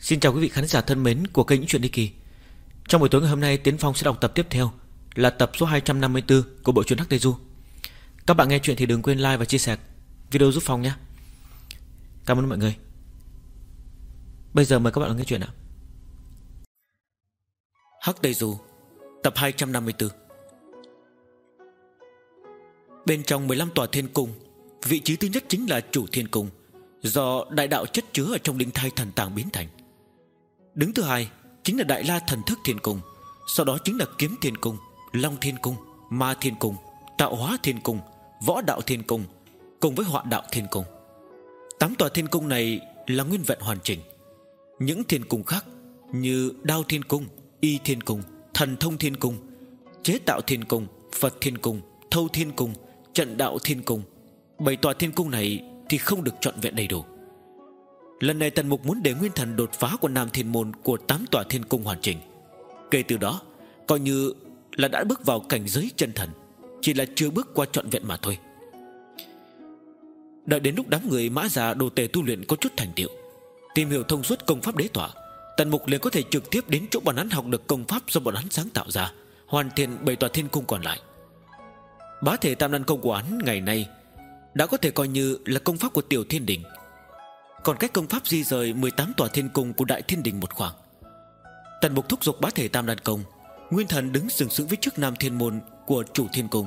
Xin chào quý vị khán giả thân mến của kênh Những Chuyện Đi Kỳ. Trong buổi tối ngày hôm nay, Tiến Phong sẽ đọc tập tiếp theo Là tập số 254 của bộ truyện Hắc Tây Du. Các bạn nghe chuyện thì đừng quên like và chia sẻ video giúp Phong nhé. Cảm ơn mọi người. Bây giờ mời các bạn nghe chuyện ạ Hắc Tây Du, Tập 254 Bên trong 15 tòa thiên cung, Vị trí thứ nhất chính là chủ thiên cung, Do đại đạo chất chứa ở trong linh thai thần tàng biến thành. Đứng thứ hai Chính là đại la thần thức thiên cung Sau đó chính là kiếm thiên cung Long thiên cung, ma thiên cung Tạo hóa thiên cung, võ đạo thiên cung Cùng với họa đạo thiên cung Tám tòa thiên cung này là nguyên vẹn hoàn chỉnh Những thiên cung khác Như đao thiên cung, y thiên cung Thần thông thiên cung Chế tạo thiên cung, Phật thiên cung Thâu thiên cung, trận đạo thiên cung Bảy tòa thiên cung này Thì không được trọn vẹn đầy đủ Lần này Tần Mục muốn để nguyên thần đột phá của Nam Thiên Môn Của tám tòa thiên cung hoàn chỉnh. Kể từ đó, Coi như là đã bước vào cảnh giới chân thần, Chỉ là chưa bước qua trọn vẹn mà thôi. Đợi đến lúc đám người mã già đồ tề tu luyện có chút thành tựu, Tìm hiểu thông suốt công pháp đế tỏa Tần Mục liền có thể trực tiếp đến chỗ bọn hắn học được công pháp do bọn hắn sáng tạo ra, Hoàn thiện bảy tòa thiên cung còn lại. Bá thể tam đan công của hắn ngày nay Đã có thể coi như là công pháp của tiểu thiên đình còn cách công pháp di rời 18 tòa thiên cung của đại thiên đình một khoảng. Tần mục thúc giục bá thể tam đan công, Nguyên thần đứng sừng sững với trước nam thiên môn Của chủ thiên cung.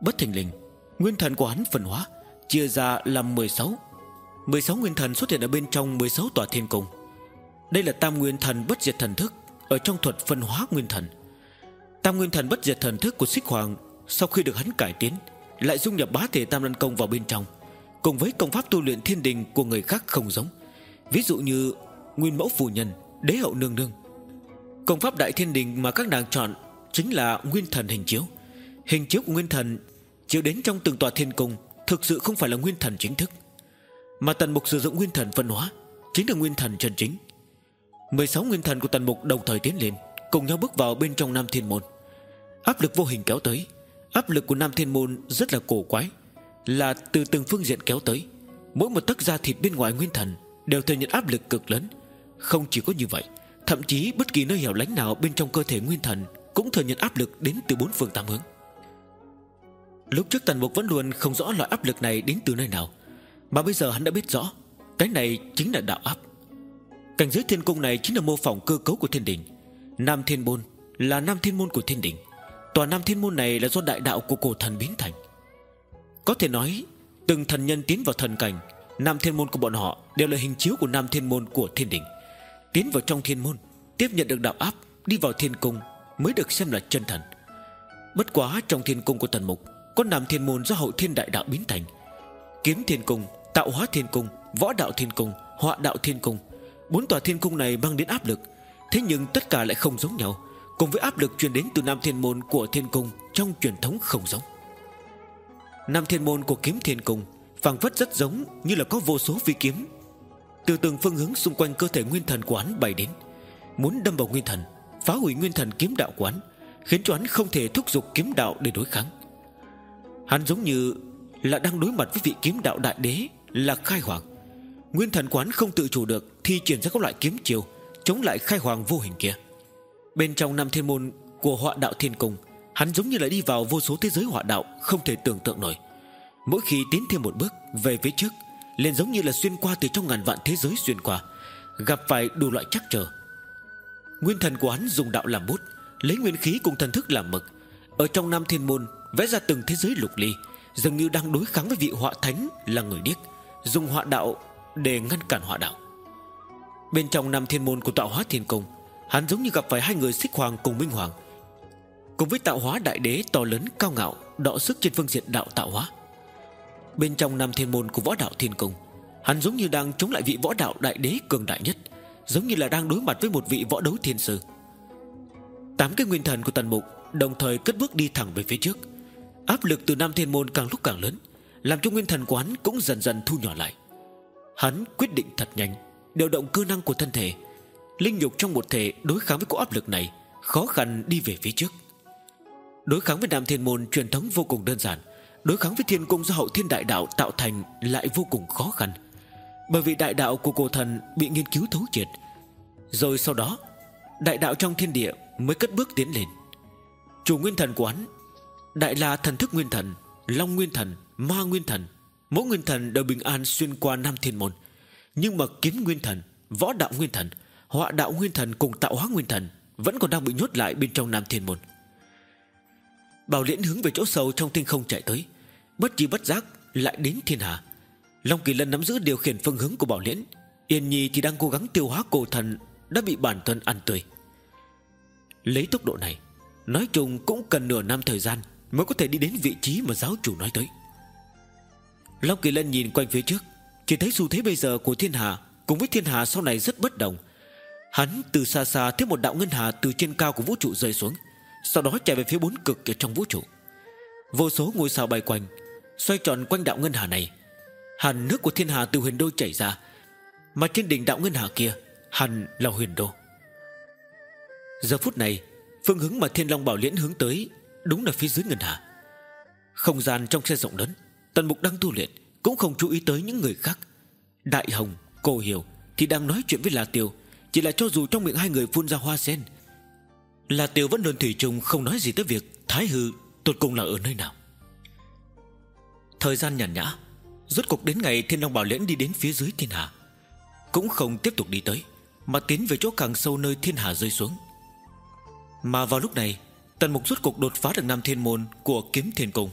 Bất thình lình, Nguyên thần của hắn phân hóa, Chia ra làm 16 16 nguyên thần xuất hiện ở bên trong 16 tòa thiên cung. Đây là tam nguyên thần bất diệt thần thức Ở trong thuật phân hóa nguyên thần. Tam nguyên thần bất diệt thần thức của xích hoàng Sau khi được hắn cải tiến, Lại dung nhập bá thể tam đan công vào bên trong. Cùng với công pháp tu luyện thiên đình của người khác không giống. Ví dụ như Nguyên mẫu phù nhân, Đế hậu nương nương. Công pháp đại thiên đình mà các nàng chọn Chính là nguyên thần hình chiếu. Hình chiếu của nguyên thần Chiếu đến trong từng tòa thiên cung, Thực sự không phải là nguyên thần chính thức. Mà tần mục sử dụng nguyên thần phân hóa, Chính là nguyên thần chân chính. 16 nguyên thần của tần mục đồng thời tiến lên, Cùng nhau bước vào bên trong Nam Thiên Môn. Áp lực vô hình kéo tới, Áp lực của Nam Thiên Môn rất là cổ quái là từ từng phương diện kéo tới. Mỗi một tấc da thịt bên ngoài nguyên thần Đều thừa nhận áp lực cực lớn. Không chỉ có như vậy, Thậm chí bất kỳ nơi hẻo lánh nào bên trong cơ thể nguyên thần Cũng thừa nhận áp lực đến từ bốn phương tám hướng. Lúc trước Tần Mục vẫn luôn không rõ loại áp lực này đến từ nơi nào, Mà bây giờ hắn đã biết rõ, Cái này chính là đạo áp. Cảnh giới thiên cung này chính là mô phỏng cơ cấu của thiên đình. Nam thiên môn là nam thiên môn của thiên đình. Tòa nam thiên môn này là do đại đạo của cổ thần biến thành có thể nói, Từng thần nhân tiến vào thần cảnh, Nam thiên môn của bọn họ đều là hình chiếu của Nam thiên môn của thiên đình. Tiến vào trong thiên môn, Tiếp nhận được đạo áp, Đi vào thiên cung Mới được xem là chân thần. Bất quá trong thiên cung của thần mục, Có Nam thiên môn do hậu thiên đại đạo biến thành. Kiếm thiên cung, Tạo hóa thiên cung, Võ đạo thiên cung, Họa đạo thiên cung, Bốn tòa thiên cung này mang đến áp lực. Thế nhưng tất cả lại không giống nhau, Cùng với áp lực truyền đến từ Nam thiên môn của thiên cung Trong truyền thống không giống. Nam thiên môn của kiếm thiên cung, phảng phất rất giống như là có vô số phi kiếm. Từ từng phương hướng xung quanh cơ thể nguyên thần của hắn bày đến, Muốn đâm vào nguyên thần, Phá hủy nguyên thần kiếm đạo của hắn, Khiến cho hắn không thể thúc giục kiếm đạo để đối kháng. Hắn giống như Là đang đối mặt với vị kiếm đạo đại đế Là khai hoàng. Nguyên thần quán không tự chủ được Thi triển ra các loại kiếm chiều Chống lại khai hoàng vô hình kia. Bên trong năm thiên môn của họa đạo thiên cung Hắn giống như là đi vào vô số thế giới họa đạo, Không thể tưởng tượng nổi. Mỗi khi tiến thêm một bước về phía trước, liền giống như là xuyên qua từ trong ngàn vạn thế giới xuyên qua, Gặp phải đủ loại chắc trở. Nguyên thần của hắn dùng đạo làm bút, Lấy nguyên khí cùng thần thức làm mực. Ở trong Nam Thiên Môn, Vẽ ra từng thế giới lục ly, Dường như đang đối kháng với vị họa thánh là người điếc, Dùng họa đạo để ngăn cản họa đạo. Bên trong Nam Thiên Môn của tạo hóa thiên cung, Hắn giống như gặp phải hai người xích hoàng cùng minh hoàng. Cùng với tạo hóa đại đế to lớn cao ngạo, Đọ sức trên phương diện đạo tạo hóa. Bên trong nam thiên môn của võ đạo thiên cung, Hắn giống như đang chống lại vị võ đạo đại đế cường đại nhất, Giống như là đang đối mặt với một vị võ đấu thiên sư. Tám cái nguyên thần của tần mục Đồng thời cất bước đi thẳng về phía trước. Áp lực từ nam thiên môn càng lúc càng lớn, Làm cho nguyên thần quán cũng dần dần thu nhỏ lại. Hắn quyết định thật nhanh, Điều động cơ năng của thân thể, Linh nhục trong một thể đối kháng với cỗ áp lực này, Khó khăn đi về phía trước. Đối kháng với Nam Thiên Môn truyền thống vô cùng đơn giản. Đối kháng với thiên cung do hậu thiên đại đạo tạo thành Lại vô cùng khó khăn. Bởi vì đại đạo của cổ thần bị nghiên cứu thấu triệt. Rồi sau đó Đại đạo trong thiên địa mới cất bước tiến lên. Chủ nguyên thần của hắn Đại la thần thức nguyên thần Long nguyên thần, ma nguyên thần Mỗi nguyên thần đều bình an xuyên qua Nam Thiên Môn. Nhưng mà kiếm nguyên thần Võ đạo nguyên thần Họa đạo nguyên thần cùng tạo hóa nguyên thần Vẫn còn đang bị nhốt lại bên trong Nam Thiên Môn. Bảo liễn hướng về chỗ sâu trong tinh không chạy tới. Bất chi bất giác lại đến thiên hà Long Kỳ Lân nắm giữ điều khiển phương hướng của Bảo Liễn. Yên Nhi thì đang cố gắng tiêu hóa cổ thần Đã bị bản thân ăn tươi. Lấy tốc độ này, Nói chung cũng cần nửa năm thời gian Mới có thể đi đến vị trí mà giáo chủ nói tới. Long Kỳ Lân nhìn quanh phía trước, Chỉ thấy xu thế bây giờ của thiên hà Cùng với thiên hà sau này rất bất đồng. Hắn từ xa xa thấy một đạo ngân hà Từ trên cao của vũ trụ rơi xuống. Sau đó chạy về phía bốn cực ở trong vũ trụ. Vô số ngôi sao bay quanh Xoay tròn quanh đạo ngân hà này. Hàn nước của thiên hà từ huyền đô chảy ra Mà trên đỉnh đạo ngân hà kia Hàn là huyền đô. Giờ phút này Phương hướng mà thiên long bảo liễn hướng tới Đúng là phía dưới ngân hà. Không gian trong xe rộng lớn Tần mục đang tu luyện Cũng không chú ý tới những người khác. Đại hồng, cô hiểu Thì đang nói chuyện với La Tiêu Chỉ là cho dù trong miệng hai người phun ra hoa sen là Tiêu vẫn luôn thủy chung Không nói gì tới việc Thái hư tột cùng là ở nơi nào. Thời gian nhàn nhã, Rốt cuộc đến ngày Thiên Long Bảo Liễn đi đến phía dưới thiên hà. Cũng không tiếp tục đi tới, Mà tiến về chỗ càng sâu nơi thiên hà rơi xuống. Mà vào lúc này, Tần Mục rốt cuộc đột phá được Nam Thiên Môn Của Kiếm Thiên Cung.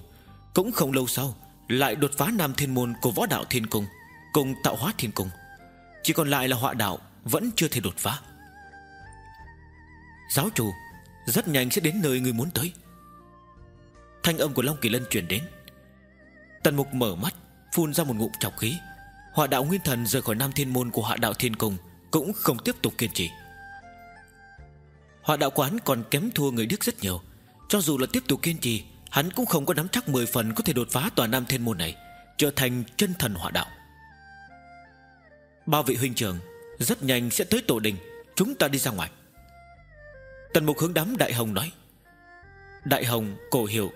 Cũng không lâu sau, Lại đột phá Nam Thiên Môn của Võ Đạo Thiên Cung, Cùng Tạo Hóa Thiên Cung. Chỉ còn lại là họa đạo Vẫn chưa thể đột phá. Giáo chủ, Rất nhanh sẽ đến nơi người muốn tới. Thanh âm của Long Kỳ Lân truyền đến. Tần Mục mở mắt, Phun ra một ngụm trọc khí. Họa đạo nguyên thần rời khỏi Nam Thiên Môn của họa đạo Thiên Cung Cũng không tiếp tục kiên trì. Họa đạo quán còn kém thua người Đức rất nhiều. Cho dù là tiếp tục kiên trì, Hắn cũng không có nắm chắc 10 phần có thể đột phá tòa Nam Thiên Môn này, Trở thành chân thần họa đạo. Ba vị huynh trưởng Rất nhanh sẽ tới tổ đình, Chúng ta đi ra ngoài. Tần mục hướng đám Đại Hồng nói. Đại Hồng, Cổ Hiểu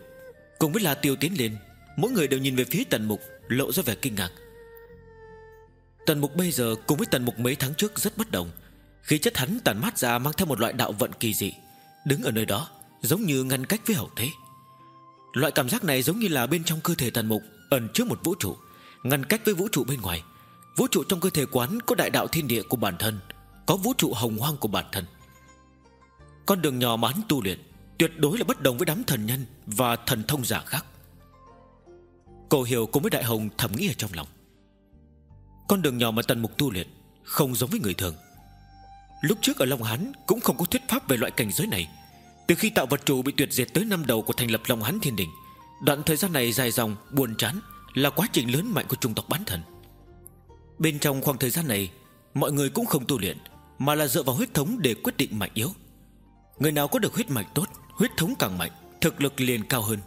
Cùng với La Tiêu tiến lên Mỗi người đều nhìn về phía Tần Mục Lộ ra vẻ kinh ngạc. Tần Mục bây giờ cùng với Tần Mục mấy tháng trước rất bất đồng. Khi chất hắn tàn mát ra Mang theo một loại đạo vận kỳ dị Đứng ở nơi đó giống như ngăn cách với hậu thế. Loại cảm giác này giống như là bên trong cơ thể Tần Mục Ẩn trước một vũ trụ Ngăn cách với vũ trụ bên ngoài. Vũ trụ trong cơ thể quán có đại đạo thiên địa của bản thân Có vũ trụ hồng hoang của bản thân. Con đường nhỏ mà hắn tu luyện Tuyệt đối là bất đồng với đám thần nhân Và thần thông giả khác. Cổ hiểu cùng với Đại Hồng thầm nghĩ ở trong lòng. Con đường nhỏ mà Tần Mục tu luyện Không giống với người thường. Lúc trước ở Long Hán Cũng không có thuyết pháp về loại cảnh giới này. Từ khi tạo vật chủ bị tuyệt diệt tới năm đầu Của thành lập Long Hán Thiên Đình Đoạn thời gian này dài dòng, buồn chán Là quá trình lớn mạnh của trung tộc bán thần. Bên trong khoảng thời gian này Mọi người cũng không tu luyện Mà là dựa vào huyết thống để quyết định mạnh yếu. Người nào có được huyết mạch tốt, Huyết thống càng mạnh, Thực lực liền cao hơn.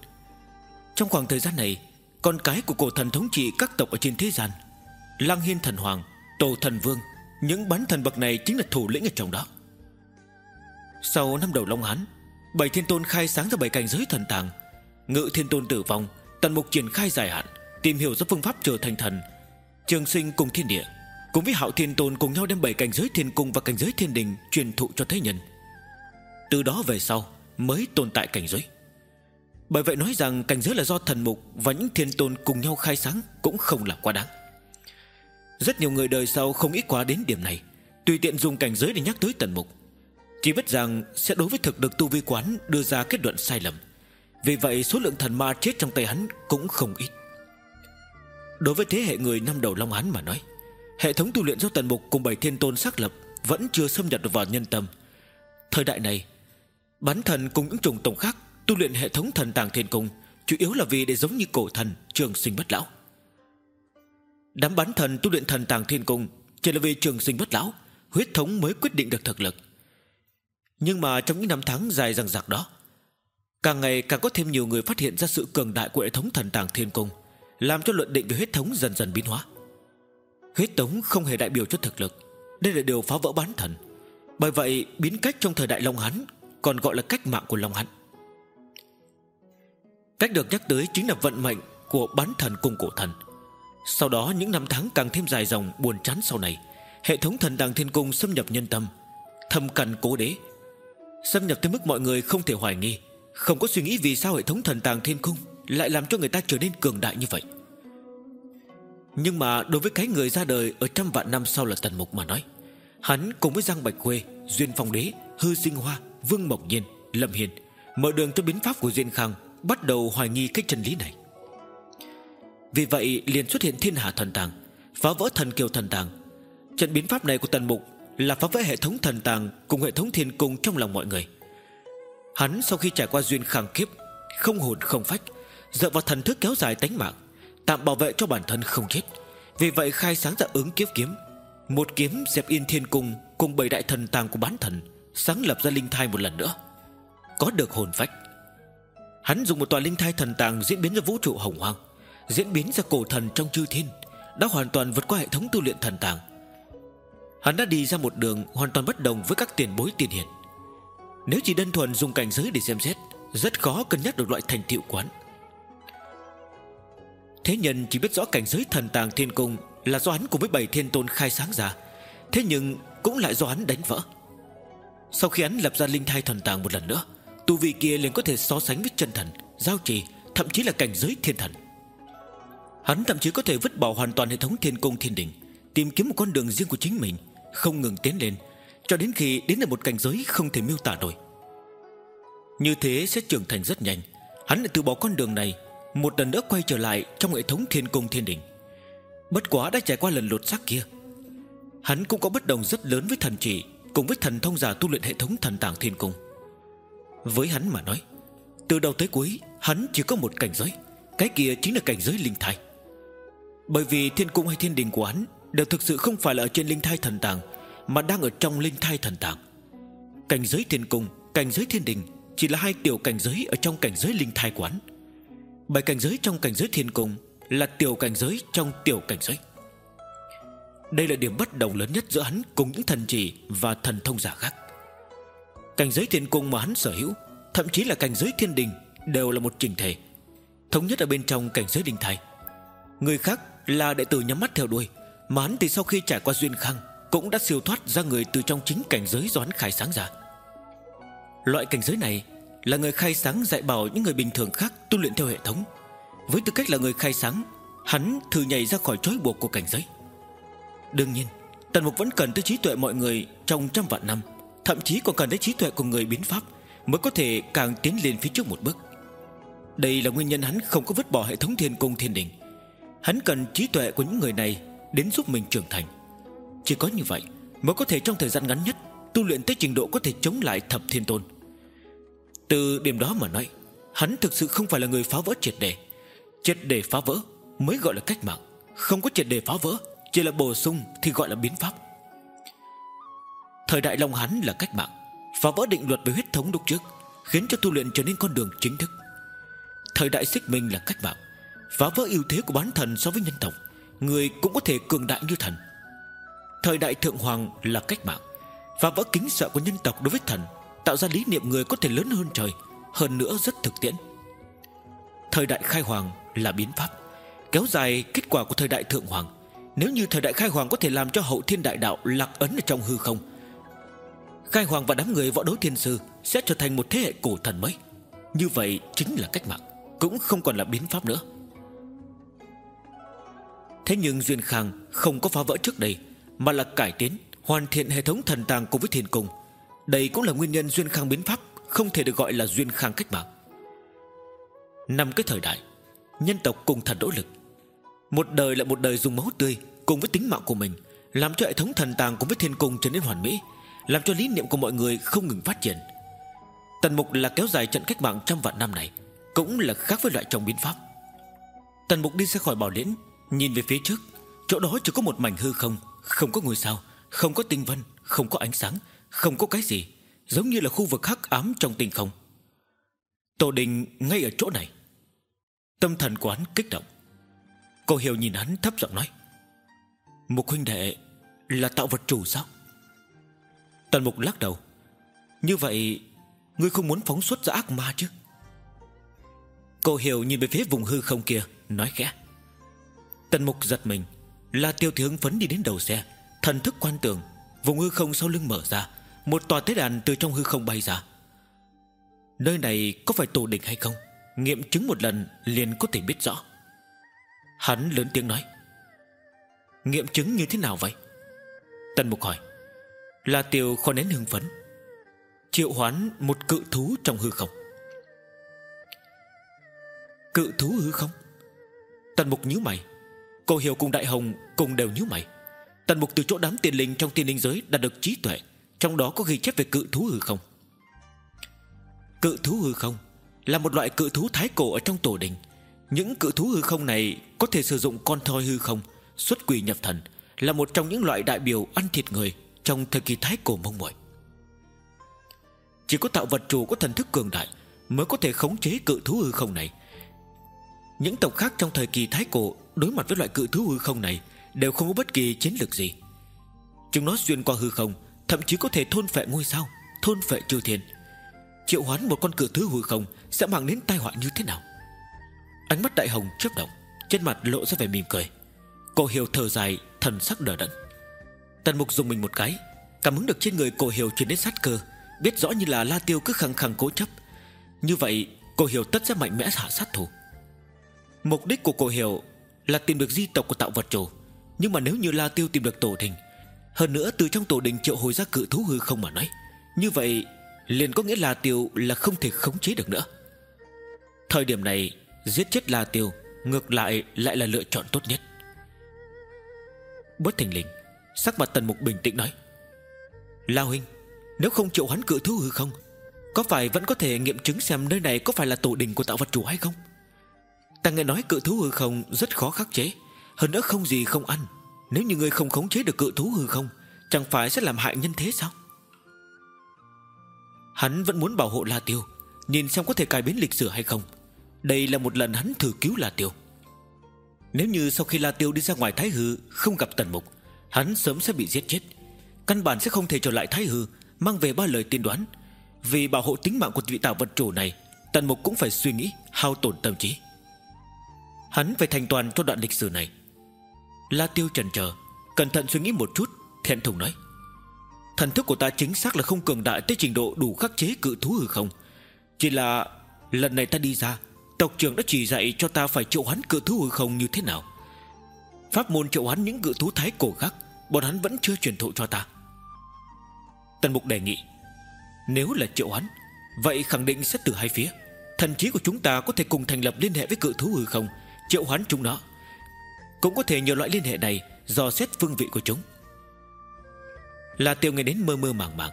Trong khoảng thời gian này, con cái của cổ thần thống trị các tộc ở trên thế gian Lăng Hiên Thần Hoàng, Tổ Thần Vương, Những bán thần bậc này chính là thủ lĩnh ở trong đó. Sau năm đầu Long Hán, Bảy thiên tôn khai sáng ra bảy cảnh giới thần tàng. Ngự thiên tôn tử vong, Tần mục triển khai dài hạn, Tìm hiểu ra phương pháp trở thành thần. Trường sinh cùng thiên địa, Cùng với hạo thiên tôn cùng nhau đem bảy cảnh giới thiên cung Và cảnh giới thiên đình truyền thụ cho thế nhân. Từ đó về sau Mới tồn tại cảnh giới. Bởi vậy nói rằng cảnh giới là do thần mục Và những thiên tôn cùng nhau khai sáng Cũng không là quá đáng. Rất nhiều người đời sau không ít quá đến điểm này, Tùy tiện dùng cảnh giới để nhắc tới tần mục. Chỉ biết rằng sẽ đối với thực lực tu vi quán Đưa ra kết luận sai lầm. Vì vậy số lượng thần ma chết trong tay hắn Cũng không ít. Đối với thế hệ người năm đầu Long Hán mà nói, Hệ thống tu luyện do tần mục cùng bảy thiên tôn xác lập Vẫn chưa xâm nhập được vào nhân tâm. Thời đại này Bán thần cùng những chủng tổng khác, Tu luyện hệ thống thần tàng thiên cung, Chủ yếu là vì để giống như cổ thần, Trường sinh bất lão. Đám bán thần tu luyện thần tàng thiên cung Chỉ là vì trường sinh bất lão, Huyết thống mới quyết định được thực lực. Nhưng mà trong những năm tháng dài dằng dặc đó, Càng ngày càng có thêm nhiều người phát hiện ra sự cường đại của hệ thống thần tàng thiên cung, Làm cho luận định về huyết thống dần dần biến hóa. Huyết thống không hề đại biểu cho thực lực, Đây là điều phá vỡ bán thần. Bởi vậy, biến cách trong thời đại Long Hán còn gọi là cách mạng của Long hắn Cách được nhắc tới chính là vận mệnh Của bán thần cùng cổ thần. Sau đó, những năm tháng càng thêm dài dòng, Buồn chán sau này, Hệ thống thần đàng thiên cung xâm nhập nhân tâm, Thâm căn cố đế. Xâm nhập tới mức mọi người không thể hoài nghi, Không có suy nghĩ vì sao hệ thống thần tàng thiên cung Lại làm cho người ta trở nên cường đại như vậy. Nhưng mà đối với cái người ra đời Ở trăm vạn năm sau là tần mục mà nói, Hắn cùng với Giang Bạch Khuê, Duyên Phong Đế, Hư Sinh Hoa Vương Mộc Nhiên, Lâm Hiền Mở đường cho biến pháp của Duyên Khang, Bắt đầu hoài nghi cái chân lý này. Vì vậy, liền xuất hiện thiên hạ thần tàng, Phá vỡ thần kiều thần tàng. Trận biến pháp này của tần mục Là phá vỡ hệ thống thần tàng Cùng hệ thống thiên cung trong lòng mọi người. Hắn sau khi trải qua duyên khang kiếp, Không hồn không phách, Dựa vào thần thức kéo dài tánh mạng, Tạm bảo vệ cho bản thân không chết. Vì vậy, khai sáng ra ứng kiếp kiếm, Một kiếm dẹp yên thiên cung Cùng bảy đại thần tàng của bán thần. Sáng lập ra linh thai một lần nữa. Có được hồn phách. Hắn dùng một tòa linh thai thần tàng Diễn biến ra vũ trụ hồng hoang, Diễn biến ra cổ thần trong chư thiên, Đã hoàn toàn vượt qua hệ thống tu luyện thần tàng. Hắn đã đi ra một đường Hoàn toàn bất đồng với các tiền bối tiền hiển Nếu chỉ đơn thuần dùng cảnh giới để xem xét, Rất khó cân nhắc được loại thành tiệu quán Thế nhân chỉ biết rõ cảnh giới thần tàng thiên cung Là do hắn cùng với bảy thiên tôn khai sáng ra, Thế nhưng cũng lại do hắn đánh vỡ. Sau khi hắn lập ra linh thai thần tàng một lần nữa, Tu vị kia liền có thể so sánh với chân thần, Giao trì, Thậm chí là cảnh giới thiên thần. Hắn thậm chí có thể vứt bỏ hoàn toàn hệ thống thiên cung thiên đình, Tìm kiếm một con đường riêng của chính mình, Không ngừng tiến lên, Cho đến khi đến được một cảnh giới không thể miêu tả nổi. Như thế sẽ trưởng thành rất nhanh. Hắn lại từ bỏ con đường này, Một lần nữa quay trở lại trong hệ thống thiên cung thiên đình. Bất quá đã trải qua lần lột xác kia. Hắn cũng có bất đồng rất lớn với thần chỉ. Cùng với thần thông giả tu luyện hệ thống thần tàng thiên cung. Với hắn mà nói, Từ đầu tới cuối, Hắn chỉ có một cảnh giới. Cái kia chính là cảnh giới linh thai. Bởi vì thiên cung hay thiên đình của hắn Đều thực sự không phải là ở trên linh thai thần tàng, Mà đang ở trong linh thai thần tàng. Cảnh giới thiên cung, Cảnh giới thiên đình Chỉ là hai tiểu cảnh giới ở trong cảnh giới linh thai quán Bảy cảnh giới trong cảnh giới thiên cung Là tiểu cảnh giới trong tiểu cảnh giới. Đây là điểm bất đồng lớn nhất giữa hắn Cùng những thần chỉ và thần thông giả khác. Cảnh giới thiên cung mà hắn sở hữu, Thậm chí là cảnh giới thiên đình, Đều là một trình thể, Thống nhất ở bên trong cảnh giới đình thai. Người khác là đệ tử nhắm mắt theo đuôi, mà hắn thì sau khi trải qua duyên khang, Cũng đã siêu thoát ra người từ trong chính cảnh giới do hắn khai sáng ra. Loại cảnh giới này Là người khai sáng dạy bảo những người bình thường khác Tu luyện theo hệ thống. Với tư cách là người khai sáng, Hắn thử nhảy ra khỏi trói buộc của cảnh giới. Đương nhiên, Tần Mục vẫn cần tới trí tuệ mọi người Trong trăm vạn năm, Thậm chí còn cần tới trí tuệ của người biến pháp Mới có thể càng tiến lên phía trước một bước. Đây là nguyên nhân hắn không có vứt bỏ hệ thống thiên cung thiên đình. Hắn cần trí tuệ của những người này Đến giúp mình trưởng thành. Chỉ có như vậy Mới có thể trong thời gian ngắn nhất Tu luyện tới trình độ có thể chống lại thập thiên tôn. Từ điểm đó mà nói, Hắn thực sự không phải là người phá vỡ triệt đề. Triệt đề phá vỡ Mới gọi là cách mạng, Không có triệt đề phá vỡ. Chỉ là bổ sung thì gọi là biến pháp. Thời đại Long Hán là cách mạng, Phá vỡ định luật về huyết thống lúc trước, Khiến cho tu luyện trở nên con đường chính thức. Thời đại xích minh là cách mạng, Phá vỡ ưu thế của bán thần so với nhân tộc, Người cũng có thể cường đại như thần. Thời đại thượng hoàng là cách mạng Và vỡ kính sợ của nhân tộc đối với thần, Tạo ra lý niệm người có thể lớn hơn trời, Hơn nữa rất thực tiễn. Thời đại khai hoàng là biến pháp, Kéo dài kết quả của thời đại thượng hoàng. Nếu như thời đại khai hoàng có thể làm cho hậu thiên đại đạo Lạc ấn ở trong hư không, Khai hoàng và đám người võ đấu thiên sư Sẽ trở thành một thế hệ cổ thần mới. Như vậy chính là cách mạng, Cũng không còn là biến pháp nữa. Thế nhưng Duyên Khang không có phá vỡ trước đây, Mà là cải tiến, Hoàn thiện hệ thống thần tàng cùng với thiên cung. Đây cũng là nguyên nhân Duyên Khang biến pháp Không thể được gọi là Duyên Khang cách mạng. Năm cái thời đại, Nhân tộc cùng thần nỗ lực một đời là một đời dùng máu tươi Cùng với tính mạng của mình, Làm cho hệ thống thần tàng cùng với thiên cung trở nên hoàn mỹ, Làm cho lý niệm của mọi người không ngừng phát triển. Tần mục là kéo dài trận cách mạng trăm vạn năm này, Cũng là khác với loại trong biến pháp. Tần mục đi ra khỏi bảo liễn, Nhìn về phía trước, Chỗ đó chỉ có một mảnh hư không Không có ngôi sao, Không có tinh vân, Không có ánh sáng, Không có cái gì, Giống như là khu vực hắc ám trong tinh không. Tổ đình ngay ở chỗ này. Tâm thần quán kích động. Cô Hiểu nhìn hắn thấp giọng nói, Một huynh đệ Là tạo vật chủ sao? Tần mục lắc đầu, Như vậy, Ngươi không muốn phóng xuất ra ác ma chứ? Cô Hiểu nhìn về phía vùng hư không kia, Nói khẽ. Tần mục giật mình, La tiêu thì hứng phấn đi đến đầu xe, Thần thức quan tường Vùng hư không sau lưng mở ra, Một tòa tế đàn từ trong hư không bay ra. Nơi này có phải tổ đỉnh hay không? Nghiệm chứng một lần liền có thể biết rõ. Hắn lớn tiếng nói. Nghiệm chứng như thế nào vậy? Tần Mục hỏi. Là tiêu khó nén hưng phấn. Triệu hoán một cự thú trong hư không. Cự thú hư không? Tần Mục nhíu mày. Cô Hiểu cùng Đại Hồng cùng đều nhíu mày. Tần Mục từ chỗ đám tiền linh trong tiên linh giới đạt được trí tuệ, Trong đó có ghi chép về cự thú hư không. Cự thú hư không Là một loại cự thú thái cổ ở trong tổ đình những cự thú hư không này Có thể sử dụng con thoi hư không, Xuất quỷ nhập thần, Là một trong những loại đại biểu ăn thịt người Trong thời kỳ thái cổ mông muội. Chỉ có tạo vật chủ có thần thức cường đại Mới có thể khống chế cự thú hư không này. Những tộc khác trong thời kỳ thái cổ Đối mặt với loại cự thú hư không này Đều không có bất kỳ chiến lược gì. Chúng nó xuyên qua hư không, Thậm chí có thể thôn phệ ngôi sao, Thôn phệ chư thiên. Triệu hoán một con cự thú hư không Sẽ mang đến tai họa như thế nào? Ánh mắt đại hồng chớp động, Trên mặt lộ ra vẻ mỉm cười. Cổ hiểu thở dài, thần sắc đờ đẫn. Tần mục dùng mình một cái, Cảm ứng được trên người cổ hiểu truyền đến sát cơ, Biết rõ như là la tiêu cứ khăng khăng cố chấp. Như vậy, cổ hiểu tất sẽ mạnh mẽ hạ sát thủ. Mục đích của cổ hiểu Là tìm được di tộc của tạo vật chủ, Nhưng mà nếu như la tiêu tìm được tổ đình Hơn nữa từ trong tổ đình triệu hồi ra cự thú hư không mà nói, Như vậy liền có nghĩa là tiêu là không thể khống chế được nữa. Thời điểm này Giết chết La Tiêu, Ngược lại lại là lựa chọn tốt nhất. Bất thình lình, Sắc mặt tần mục bình tĩnh nói, La huynh, Nếu không chịu hắn cự thú hư không, Có phải vẫn có thể nghiệm chứng xem nơi này Có phải là tổ đình của tạo vật chủ hay không? Ta nghe nói cự thú hư không Rất khó khắc chế, Hơn nữa không gì không ăn. Nếu như người không khống chế được cự thú hư không, Chẳng phải sẽ làm hại nhân thế sao? Hắn vẫn muốn bảo hộ La Tiêu, Nhìn xem có thể cải biến lịch sử hay không. Đây là một lần hắn thử cứu La Tiêu. Nếu như sau khi La Tiêu đi ra ngoài Thái Hư Không gặp Tần Mục, Hắn sớm sẽ bị giết chết. Căn bản sẽ không thể trở lại Thái Hư, Mang về ba lời tiên đoán. Vì bảo hộ tính mạng của vị tạo vật chủ này, Tần Mục cũng phải suy nghĩ, hao tổn tâm trí. Hắn phải thành toàn cho đoạn lịch sử này. La Tiêu trần chờ, Cẩn thận suy nghĩ một chút, Thẹn thùng nói. Thần thức của ta chính xác là không cường đại Tới trình độ đủ khắc chế cự thú hư không. Chỉ là lần này ta đi ra Tộc trưởng đã chỉ dạy cho ta phải triệu hoán cự thú hư không như thế nào. Pháp môn triệu hoán những cự thú thái cổ khác, Bọn hắn vẫn chưa truyền thụ cho ta. Tần Mục đề nghị, Nếu là triệu hoán, Vậy khẳng định sẽ từ hai phía. Thần trí của chúng ta có thể cùng thành lập liên hệ với cự thú hư không, Triệu hoán chúng nó. Cũng có thể nhờ loại liên hệ này Dò xét phương vị của chúng. Là tiêu nghe đến mơ mơ màng màng.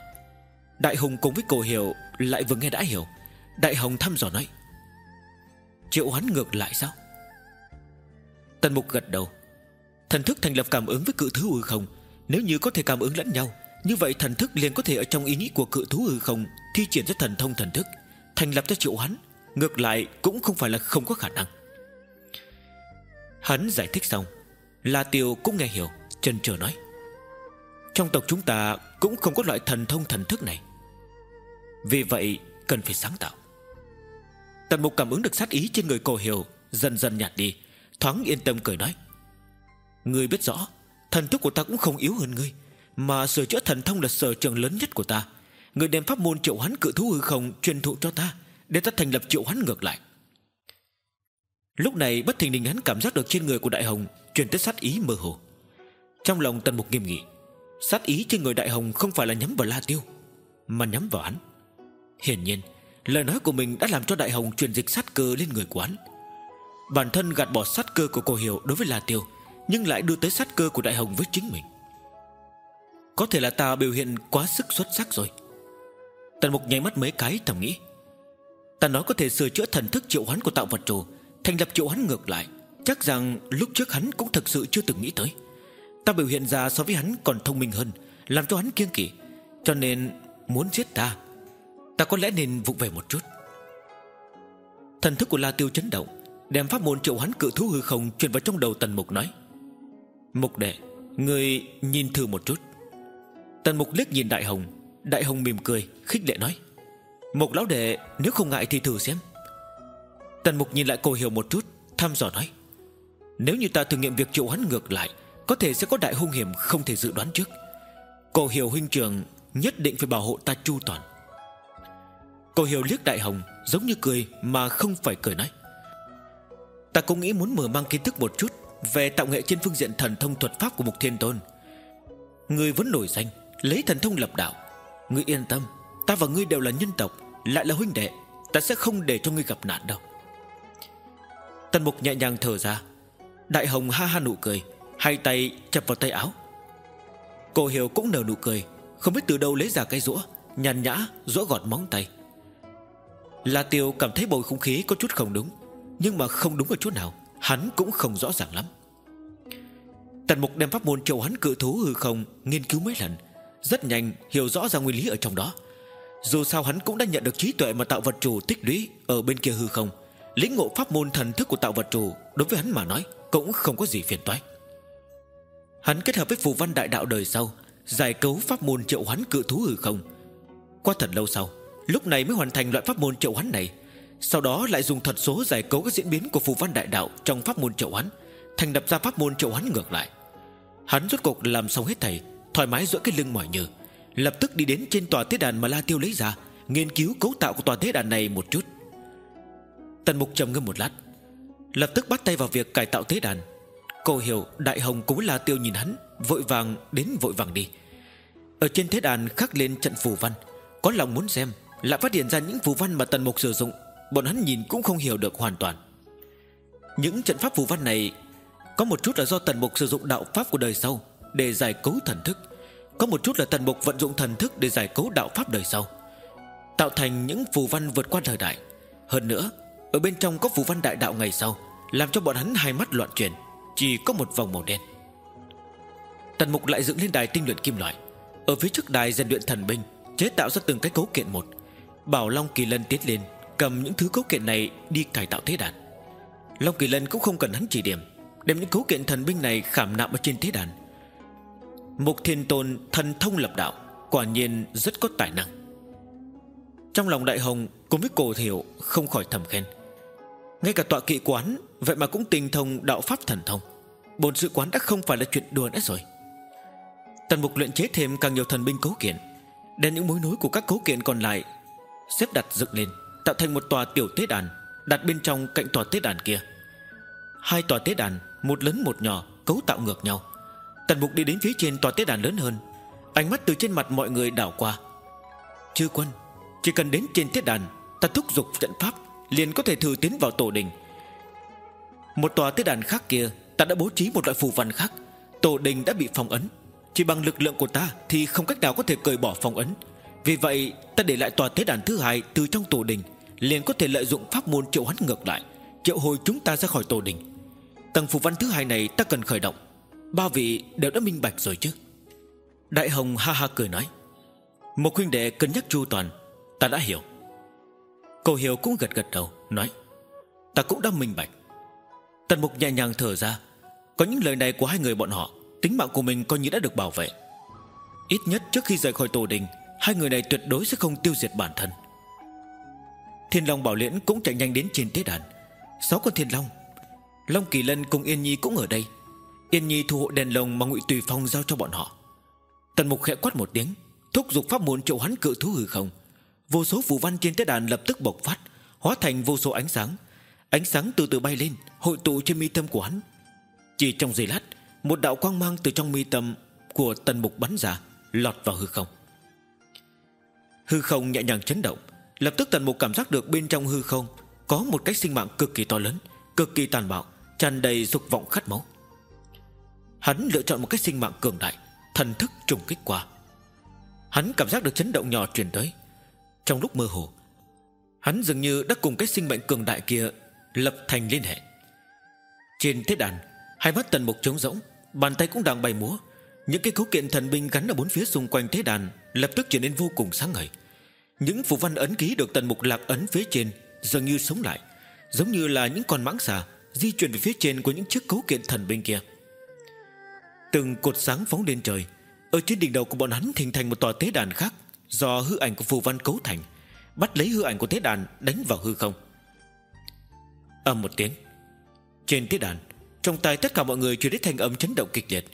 Đại Hùng cùng với cổ hiểu Lại vừa nghe đã hiểu. Đại Hồng thăm dò nói Triệu hoán ngược lại sao? Tần Mục gật đầu. Thần thức thành lập cảm ứng với cự thú hư không. Nếu như có thể cảm ứng lẫn nhau, Như vậy thần thức liền có thể ở trong ý nghĩ của cự thú hư không Thi triển ra thần thông thần thức. Thành lập ra triệu hoán, Ngược lại cũng không phải là không có khả năng. Hắn giải thích xong, La Tiêu cũng nghe hiểu Chân chờ nói. Trong tộc chúng ta cũng không có loại thần thông thần thức này. Vì vậy cần phải sáng tạo. Tần mục cảm ứng được sát ý trên người cổ hiểu, Dần dần nhạt đi. Thoáng yên tâm cười nói, Ngươi biết rõ, Thần thức của ta cũng không yếu hơn ngươi, Mà sửa chữa thần thông là sở trường lớn nhất của ta. Ngươi đem pháp môn triệu hoán cự thú hư không Truyền thụ cho ta, Để ta thành lập triệu hoán ngược lại. Lúc này, bất thình lình hắn cảm giác được trên người của Đại Hồng Truyền tới sát ý mơ hồ. Trong lòng tần mục nghiêm nghị, Sát ý trên người đại hồng không phải là nhắm vào La Tiêu, Mà nhắm vào hắn. Hiển nhiên Lời nói của mình đã làm cho đại hồng truyền dịch sát cơ lên người quán. Bản thân gạt bỏ sát cơ của cô Hiểu đối với La Tiêu, Nhưng lại đưa tới sát cơ của đại hồng với chính mình. Có thể là ta biểu hiện quá sức xuất sắc rồi. Tần Mục nháy mắt mấy cái, thầm nghĩ. Ta nói có thể sửa chữa thần thức triệu hoán của tạo vật chủ, Thành lập triệu hoán ngược lại. Chắc rằng lúc trước hắn cũng thực sự chưa từng nghĩ tới. Ta biểu hiện ra so với hắn còn thông minh hơn, Làm cho hắn kiêng kỵ, Cho nên muốn giết ta. Ta có lẽ nên vụng về một chút. Thần thức của La Tiêu chấn động, Đem pháp môn triệu hắn cự thú hư không Truyền vào trong đầu Tần Mục nói. Mục đệ Người nhìn thử một chút. Tần Mục liếc nhìn Đại Hồng Đại Hồng mỉm cười, khích lệ nói. Mục lão đệ, nếu không ngại thì thử xem. Tần Mục nhìn lại cô hiểu một chút, Thăm dò nói. Nếu như ta thử nghiệm việc triệu hắn ngược lại, có thể sẽ có đại hung hiểm không thể dự đoán trước. Cổ hiểu huynh trường Nhất định phải bảo hộ ta chu toàn. Cô hiểu liếc đại hồng, Giống như cười mà không phải cười nói. Ta cũng nghĩ muốn mở mang kiến thức một chút Về tạo nghệ trên phương diện thần thông thuật pháp của Mục Thiên Tôn. Người vẫn nổi danh, Lấy thần thông lập đạo. Ngươi yên tâm, Ta và ngươi đều là nhân tộc, Lại là huynh đệ, Ta sẽ không để cho ngươi gặp nạn đâu. Tần Mục nhẹ nhàng thở ra. Đại Hồng ha ha nụ cười, Hai tay chập vào tay áo. Cô Hiểu cũng nở nụ cười, Không biết từ đâu lấy ra cái rũa, Nhàn nhã rũa gọt móng tay. La Tiêu cảm thấy bầu không khí có chút không đúng, Nhưng mà không đúng ở chỗ nào, Hắn cũng không rõ ràng lắm. Tần Mục đem pháp môn triệu hắn cự thú hư không Nghiên cứu mấy lần, Rất nhanh hiểu rõ ra nguyên lý ở trong đó. Dù sao hắn cũng đã nhận được trí tuệ Mà tạo vật chủ tích lũy ở bên kia hư không, Lĩnh ngộ pháp môn thần thức của tạo vật chủ Đối với hắn mà nói cũng không có gì phiền toái. Hắn kết hợp với phù văn đại đạo đời sau, Giải cấu pháp môn triệu hoán cự thú hư không. Qua thật lâu sau Lúc này mới hoàn thành loại pháp môn triệu hoán này. Sau đó lại dùng thuật số giải cấu các diễn biến Của phù văn đại đạo trong pháp môn triệu hoán Thành lập ra pháp môn triệu hoán ngược lại. Hắn rốt cục làm xong hết thầy, Thoải mái giữa cái lưng mỏi nhừ, Lập tức đi đến trên tòa tế đàn mà La Tiêu lấy ra, Nghiên cứu cấu tạo của tòa tế đàn này một chút. Tần Mục trầm ngâm một lát, Lập tức bắt tay vào việc cải tạo tế đàn. Cô hiểu Đại Hồng cũng là tiêu nhìn hắn, Vội vàng đến vội vàng đi. Ở trên thế đàn khắc lên trận phù văn, Có lòng muốn xem lại phát hiện ra những phù văn mà Tần Mục sử dụng, Bọn hắn nhìn cũng không hiểu được hoàn toàn. Những trận pháp phù văn này Có một chút là do Tần Mục sử dụng đạo pháp của đời sau Để giải cấu thần thức, Có một chút là Tần Mục vận dụng thần thức Để giải cấu đạo pháp đời sau, Tạo thành những phù văn vượt qua thời đại. Hơn nữa, Ở bên trong có phù văn đại đạo ngày sau, Làm cho bọn hắn hai mắt loạn chuyển, chỉ có một vòng màu đen. Tần mục lại dựng lên đài tinh luyện kim loại. Ở phía trước đài rèn luyện thần binh, Chế tạo ra từng cái cấu kiện một. Bảo Long Kỳ Lân tiến lên, Cầm những thứ cấu kiện này đi cải tạo thế đàn. Long Kỳ Lân cũng không cần hắn chỉ điểm, Đem những cấu kiện thần binh này khảm nạm ở trên thế đàn. Mục Thiên Tôn thần thông lập đạo, Quả nhiên rất có tài năng. Trong lòng Đại Hồng Cùng với cổ thiểu không khỏi thầm khen. Ngay cả tọa kỵ quán, Vậy mà cũng tình thông đạo pháp thần thông. Bồn sự quán đã không phải là chuyện đùa nữa rồi. Tần mục luyện chế thêm càng nhiều thần binh cấu kiện, Đem những mối nối của các cấu kiện còn lại Xếp đặt dựng lên, Tạo thành một tòa tiểu tế đàn, Đặt bên trong cạnh tòa tế đàn kia. Hai tòa tế đàn, Một lớn một nhỏ, cấu tạo ngược nhau. Tần mục đi đến phía trên tòa tế đàn lớn hơn. Ánh mắt từ trên mặt mọi người đảo qua. Chư quân, Chỉ cần đến trên tế đàn, Ta thúc giục trận pháp, liền có thể thử tiến vào tổ đình. Một tòa tế đàn khác kia, Ta đã bố trí một loại phù văn khác. Tổ đình đã bị phong ấn. Chỉ bằng lực lượng của ta Thì không cách nào có thể cởi bỏ phong ấn. Vì vậy, ta để lại tòa tế đàn thứ hai Từ trong tổ đình, Liền có thể lợi dụng pháp môn triệu hắn ngược lại, Triệu hồi chúng ta ra khỏi tổ đình. Tầng phù văn thứ hai này ta cần khởi động. Ba vị đều đã minh bạch rồi chứ? Đại Hồng ha ha cười nói. Một huynh đệ cân nhắc chu toàn, Ta đã hiểu. Cô Hiểu cũng gật gật đầu, Nói. Ta cũng đã minh bạch. Tần Mục nhẹ nhàng thở ra. Có những lời này của hai người bọn họ, Tính mạng của mình coi như đã được bảo vệ. Ít nhất trước khi rời khỏi tổ đình Hai người này tuyệt đối sẽ không tiêu diệt bản thân. Thiên Long Bảo Liễn cũng chạy nhanh đến trên tế đàn. Sáu con Thiên Long Long Kỳ Lân cùng Yên Nhi cũng ở đây. Yên Nhi thu hộ đèn lồng mà Ngụy Tùy Phong giao cho bọn họ. Tần Mục khẽ quát một tiếng, Thúc giục pháp môn triệu hắn cự thú hư không. Vô số phù văn trên tế đàn lập tức bộc phát, Hóa thành vô số ánh sáng. Ánh sáng từ từ bay lên, Hội tụ trên mi tâm của hắn. Chỉ trong giây lát, Một đạo quang mang từ trong mi tâm Của tần mục bắn ra, Lọt vào hư không. Hư không nhẹ nhàng chấn động. Lập tức tần mục cảm giác được bên trong hư không Có một cách sinh mạng cực kỳ to lớn, Cực kỳ tàn bạo, tràn đầy dục vọng khát máu. Hắn lựa chọn một cách sinh mạng cường đại, Thần thức trùng kích qua. Hắn cảm giác được chấn động nhỏ truyền tới. Trong lúc mơ hồ, Hắn dường như đã cùng cách sinh mệnh cường đại kia Lập thành liên hệ. Trên thế đàn, Hai mắt tần mục trống rỗng, Bàn tay cũng đang bay múa những cái cấu kiện thần binh gắn ở bốn phía xung quanh thế đàn Lập tức trở nên vô cùng sáng ngời. Những phù văn ấn ký được tần mục lạc ấn phía trên Dường như sống lại, Giống như là những con mãng xà Di chuyển về phía trên của những chiếc cấu kiện thần binh kia. Từng cột sáng phóng lên trời, Ở trên đỉnh đầu của bọn hắn hình thành một tòa tế đàn khác Do hư ảnh của phù văn cấu thành, Bắt lấy hư ảnh của thế đàn đánh vào hư không. Âm một tiếng, Trên thế đàn, Trong tay tất cả mọi người truyền đến thanh âm chấn động kịch liệt.